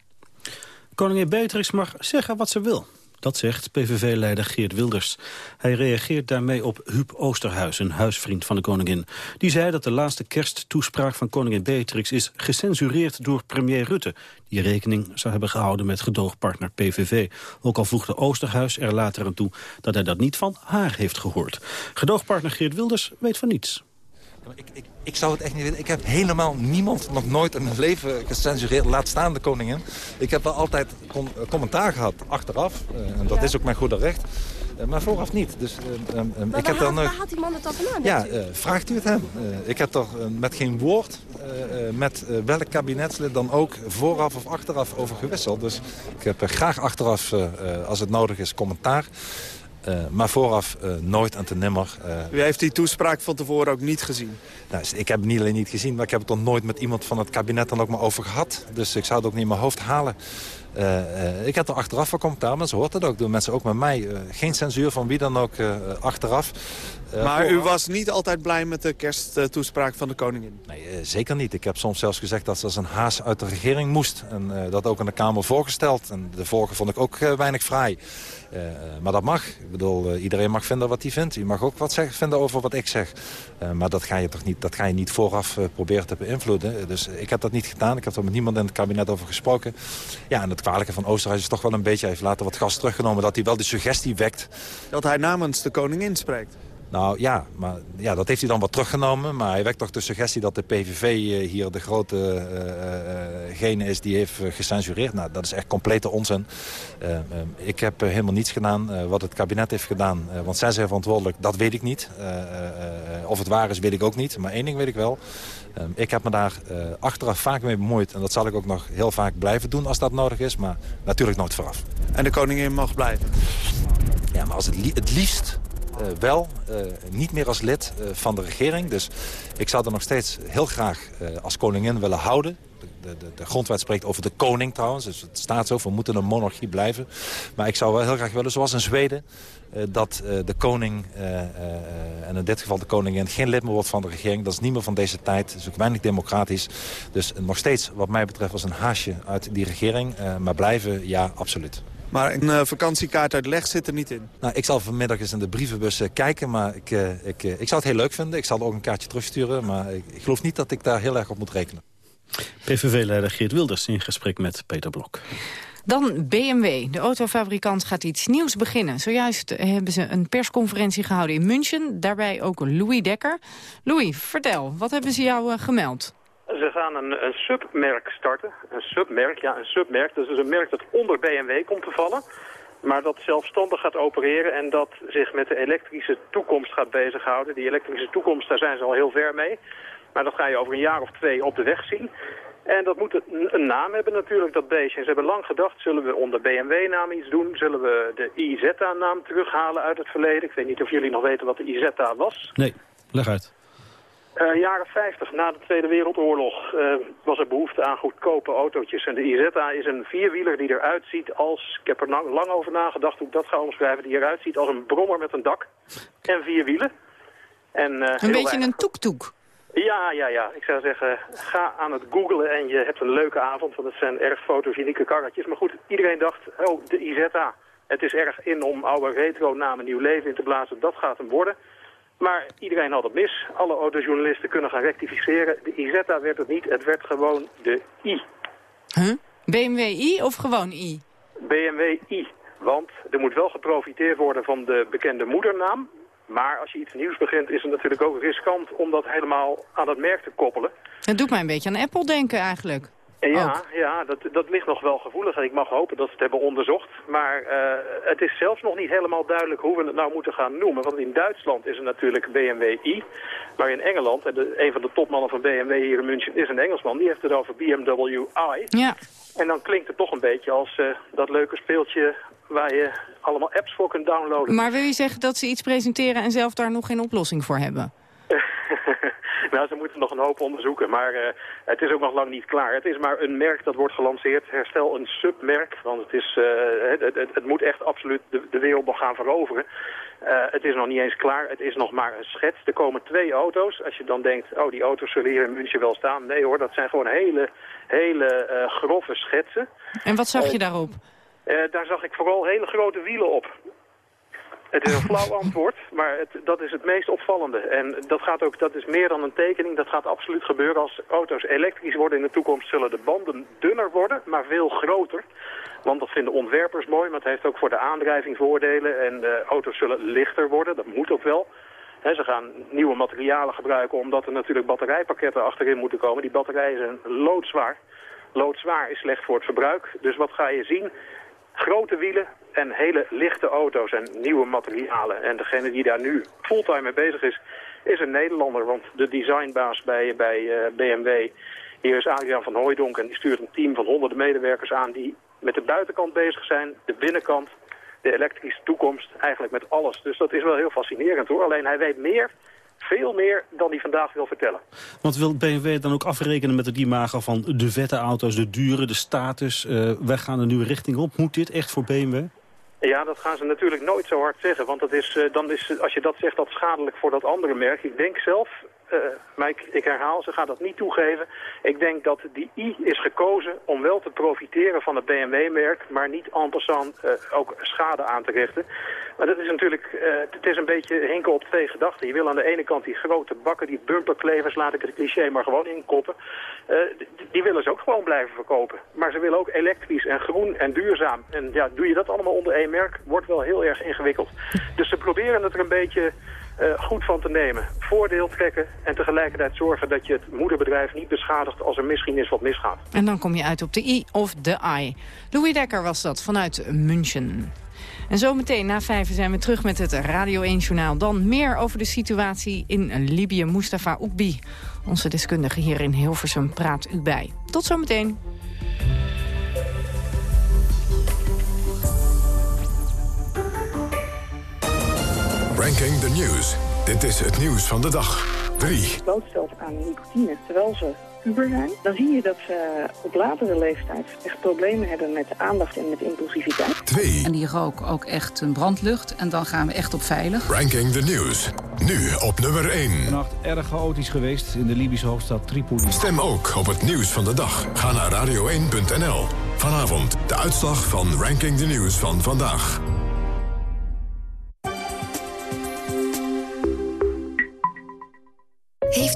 Koningin Beatrix mag zeggen wat ze wil. Dat zegt PVV-leider Geert Wilders. Hij reageert daarmee op Huub Oosterhuis, een huisvriend van de koningin. Die zei dat de laatste kersttoespraak van koningin Beatrix is gecensureerd door premier Rutte. Die rekening zou hebben gehouden met gedoogpartner PVV. Ook al voegde Oosterhuis er later aan toe dat hij dat niet van haar heeft gehoord. Gedoogpartner Geert Wilders weet van niets. Ik, ik, ik, zou het echt niet weten. Ik heb helemaal niemand nog nooit in mijn leven gecensureerd. Laat staan de koningin. Ik heb wel altijd com commentaar gehad achteraf. Uh, en dat is ook mijn goede recht. Uh, maar vooraf niet. Dus, ik heb had, nooit... had die man het dan gedaan? Ja, vraagt u het hem. ik heb toch met geen woord met welk kabinetslid dan ook vooraf of achteraf over gewisseld. Dus ik heb graag achteraf, als het nodig is, commentaar. Uh, maar vooraf uh, nooit en te nimmer. Uh, U heeft die toespraak van tevoren ook niet gezien? Nou, ik heb het niet alleen niet gezien, maar ik heb het er nooit met iemand van het kabinet dan ook maar over gehad. Dus ik zou het ook niet in mijn hoofd halen. ik heb er achteraf van commentaar, maar ze hoort het ook. Doen mensen ook met mij. geen censuur van wie dan ook achteraf. Maar u was niet altijd blij met de kersttoespraak van de koningin? Nee, zeker niet. Ik heb soms zelfs gezegd dat ze als een haas uit de regering moest. En dat ook aan de Kamer voorgesteld. En de vorige vond ik ook weinig fraai. Uh, maar dat mag. Ik bedoel, uh, iedereen mag vinden wat hij vindt. U mag ook wat zeg, vinden over wat ik zeg. Uh, maar dat ga je toch niet, dat ga je niet vooraf proberen te beïnvloeden. Dus ik heb dat niet gedaan. Ik heb er met niemand in het kabinet over gesproken. Ja, en het kwalijke van Oosterhuis is toch wel een beetje... Hij heeft later wat gas teruggenomen dat hij wel die suggestie wekt. Dat hij namens de koningin spreekt. Nou ja, maar ja, dat heeft hij dan wat teruggenomen. Maar hij wekt toch de suggestie dat de PVV eh, hier de grote uh, gene is die heeft gecensureerd. Nou, dat is echt complete onzin. Uh, ik heb helemaal niets gedaan wat het kabinet heeft gedaan. want zij zijn verantwoordelijk, dat weet ik niet. of het waar is, weet ik ook niet. Maar één ding weet ik wel. ik heb me daar achteraf vaak mee bemoeid. En dat zal ik ook nog heel vaak blijven doen als dat nodig is. Maar natuurlijk nooit vooraf. En de koningin mag blijven? Ja, maar als het, li het liefst wel, uh, niet meer als lid uh, van de regering. Dus ik zou er nog steeds heel graag als koningin willen houden. De, de, de, grondwet spreekt over de koning trouwens. Dus het staat zo, we moeten een monarchie blijven. Maar ik zou wel heel graag willen, zoals in Zweden... dat de koning, en in dit geval de koningin... geen lid meer wordt van de regering. Dat is niet meer van deze tijd. Dat is ook weinig democratisch. Dus nog steeds, wat mij betreft, als een haasje uit die regering. maar blijven, ja, absoluut. Maar een uh, vakantiekaart uit Leg zit er niet in? Nou, ik zal vanmiddag eens in de brievenbus uh, kijken, maar ik, uh, ik, ik zou het heel leuk vinden. Ik zal ook een kaartje terugsturen, maar ik, ik geloof niet dat ik daar heel erg op moet rekenen. PVV-leider Geert Wilders in gesprek met Peter Blok. Dan BMW. De autofabrikant gaat iets nieuws beginnen. Zojuist hebben ze een persconferentie gehouden in München. Daarbij ook Louis Dekker. Louis, vertel, wat hebben ze jou gemeld? Ze gaan een, een, submerk starten. Een submerk, ja, een submerk. Dus is een merk dat onder BMW komt te vallen. Maar dat zelfstandig gaat opereren en dat zich met de elektrische toekomst gaat bezighouden. Die elektrische toekomst, daar zijn ze al heel ver mee. Maar dat ga je over een jaar of twee op de weg zien. En dat moet een, een naam hebben natuurlijk, dat beestje. Ze hebben lang gedacht, zullen we onder BMW-naam iets doen? Zullen we de IZA-naam terughalen uit het verleden? Ik weet niet of jullie nog weten wat de IZA was. Nee, leg uit. Uh, jaren 50, na de Tweede Wereldoorlog, uh, was er behoefte aan goedkope autootjes. En de IZA is een vierwieler die eruit ziet als, ik heb er lang, lang over nagedacht hoe ik dat ga omschrijven, die eruit ziet als een brommer met een dak en vier wielen. En, uh, een beetje een toektoek. Ja, ja, ja. Ik zou zeggen, ga aan het googlen en je hebt een leuke avond, want het zijn erg fotogenieke karretjes. Maar goed, iedereen dacht, oh, de IZA, het is erg in om oude retro-namen nieuw leven in te blazen, dat gaat hem worden. Maar iedereen had het mis. Alle autojournalisten kunnen gaan rectificeren. De IZA werd het niet, het werd gewoon de I. Huh? BMW I of gewoon I? BMW I. Want er moet wel geprofiteerd worden van de bekende moedernaam. Maar als je iets nieuws begint is het natuurlijk ook riskant om dat helemaal aan het merk te koppelen. Het doet mij een beetje aan Apple denken eigenlijk. Ja, ja dat, dat ligt nog wel gevoelig en ik mag hopen dat ze het hebben onderzocht. Maar uh, het is zelfs nog niet helemaal duidelijk hoe we het nou moeten gaan noemen. Want in Duitsland is het natuurlijk BMW i. Maar in Engeland, en de, een van de topmannen van BMW hier in München is een Engelsman. Die heeft het over BMW i. Ja. En dan klinkt het toch een beetje als uh, dat leuke speeltje waar je allemaal apps voor kunt downloaden. Maar wil je zeggen dat ze iets presenteren en zelf daar nog geen oplossing voor hebben? nou, ze moeten nog een hoop onderzoeken, maar uh, het is ook nog lang niet klaar. Het is maar een merk dat wordt gelanceerd. Herstel een submerk, want het, is, uh, het, het, het, moet echt absoluut de, de wereld nog gaan veroveren. Uh, het is nog niet eens klaar, het is nog maar een schets. Er komen twee auto's. Als je dan denkt, oh die auto's zullen hier in München wel staan. Nee hoor, dat zijn gewoon hele, hele grove schetsen. En wat zag je daarop? daar zag ik vooral hele grote wielen op. Het is een flauw antwoord, maar het, dat is het meest opvallende. En dat, gaat ook, dat is meer dan een tekening, dat gaat absoluut gebeuren. Als auto's elektrisch worden in de toekomst zullen de banden dunner worden, maar veel groter. Want dat vinden ontwerpers mooi, maar het heeft ook voor de aandrijving voordelen. En de auto's zullen lichter worden, dat moet ook wel. ze gaan nieuwe materialen gebruiken omdat er natuurlijk batterijpakketten achterin moeten komen. Die batterijen zijn loodzwaar. Loodzwaar is slecht voor het verbruik. Dus wat ga je zien? Grote wielen, en hele lichte auto's en nieuwe materialen. En degene die daar nu fulltime mee bezig is, is een Nederlander. Want de designbaas bij, bij uh, BMW, hier is Adriaan van Hooijdonk... en die stuurt een team van honderden medewerkers aan... die met de buitenkant bezig zijn, de binnenkant, de elektrische toekomst, eigenlijk met alles. Dus dat is wel heel fascinerend hoor. Alleen hij weet meer veel meer dan hij vandaag wil vertellen. Want wil BMW dan ook afrekenen met de imago van de vette auto's, de dure, de status? Uh, wij gaan er nu richting op. Moet dit echt voor BMW? Ja, dat gaan ze natuurlijk nooit zo hard zeggen. Want dat is, uh, dan is, als je dat zegt, dat schadelijk voor dat andere merk. Ik denk zelf, uh, maar ik, herhaal, ze gaat dat niet toegeven. Ik denk dat die I is gekozen om wel te profiteren van het BMW-merk... maar niet en passant uh, ook schade aan te richten. Maar dat is natuurlijk, het is een beetje hinken op twee gedachten. Je wil aan de ene kant die grote bakken, die bumperklevers, laat ik het cliché maar gewoon inkoppen. Die willen ze ook gewoon blijven verkopen. Maar ze willen ook elektrisch en groen en duurzaam. En ja, doe je dat allemaal onder één merk, wordt wel heel erg ingewikkeld. Dus ze proberen het er een beetje uh, goed van te nemen. Voordeel trekken en tegelijkertijd zorgen dat je het moederbedrijf niet beschadigt als er misschien eens wat misgaat. En dan kom je uit op de I of de I. Louis Dekker was dat vanuit München. En zometeen na vijf zijn we terug met het Radio 1-journaal. Dan meer over de situatie in Libië. Mustafa Oekbi, onze deskundige hier in Hilversum, praat u bij. Tot zometeen. Ranking the News. Dit is het nieuws van de dag. 3. blootstelt aan nicotine terwijl ze puber zijn... dan zie je dat ze op latere leeftijd echt problemen hebben met aandacht en met impulsiviteit. 2. En die rook ook echt een brandlucht. En dan gaan we echt op veilig. Ranking the News. Nu op nummer 1. Vannacht erg chaotisch geweest in de Libische hoofdstad Tripoli. Stem ook op het nieuws van de dag. Ga naar radio1.nl. Vanavond de uitslag van Ranking the News van vandaag.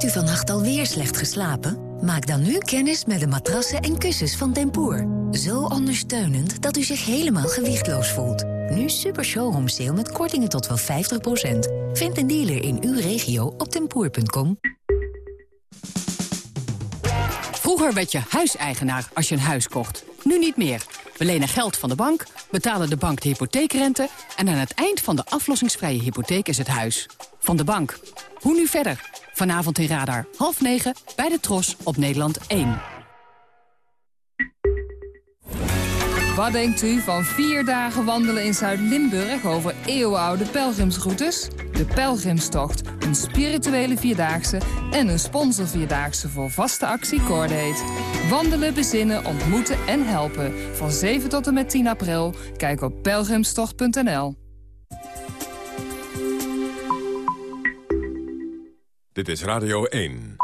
Heeft u vannacht alweer slecht geslapen? Maak dan nu kennis met de matrassen en kussens van Tempoor. Zo ondersteunend dat u zich helemaal gewichtloos voelt. Nu super showroom sale met kortingen tot wel 50%. Vind een dealer in uw regio op tempoor.com. Vroeger werd je huiseigenaar als je een huis kocht. Nu niet meer. We lenen geld van de bank, betalen de bank de hypotheekrente... en aan het eind van de aflossingsvrije hypotheek is het huis. Van de bank. Hoe nu verder? Vanavond in Radar, half negen, bij de Tros op Nederland 1. Wat denkt u van vier dagen wandelen in Zuid-Limburg over eeuwenoude pelgrimsroutes? De Pelgrimstocht, een spirituele vierdaagse en een sponsorvierdaagse voor vaste actie Cordate. Wandelen, bezinnen, ontmoeten en helpen. Van 7 tot en met 10 april. Kijk op pelgrimstocht.nl. Dit is Radio 1.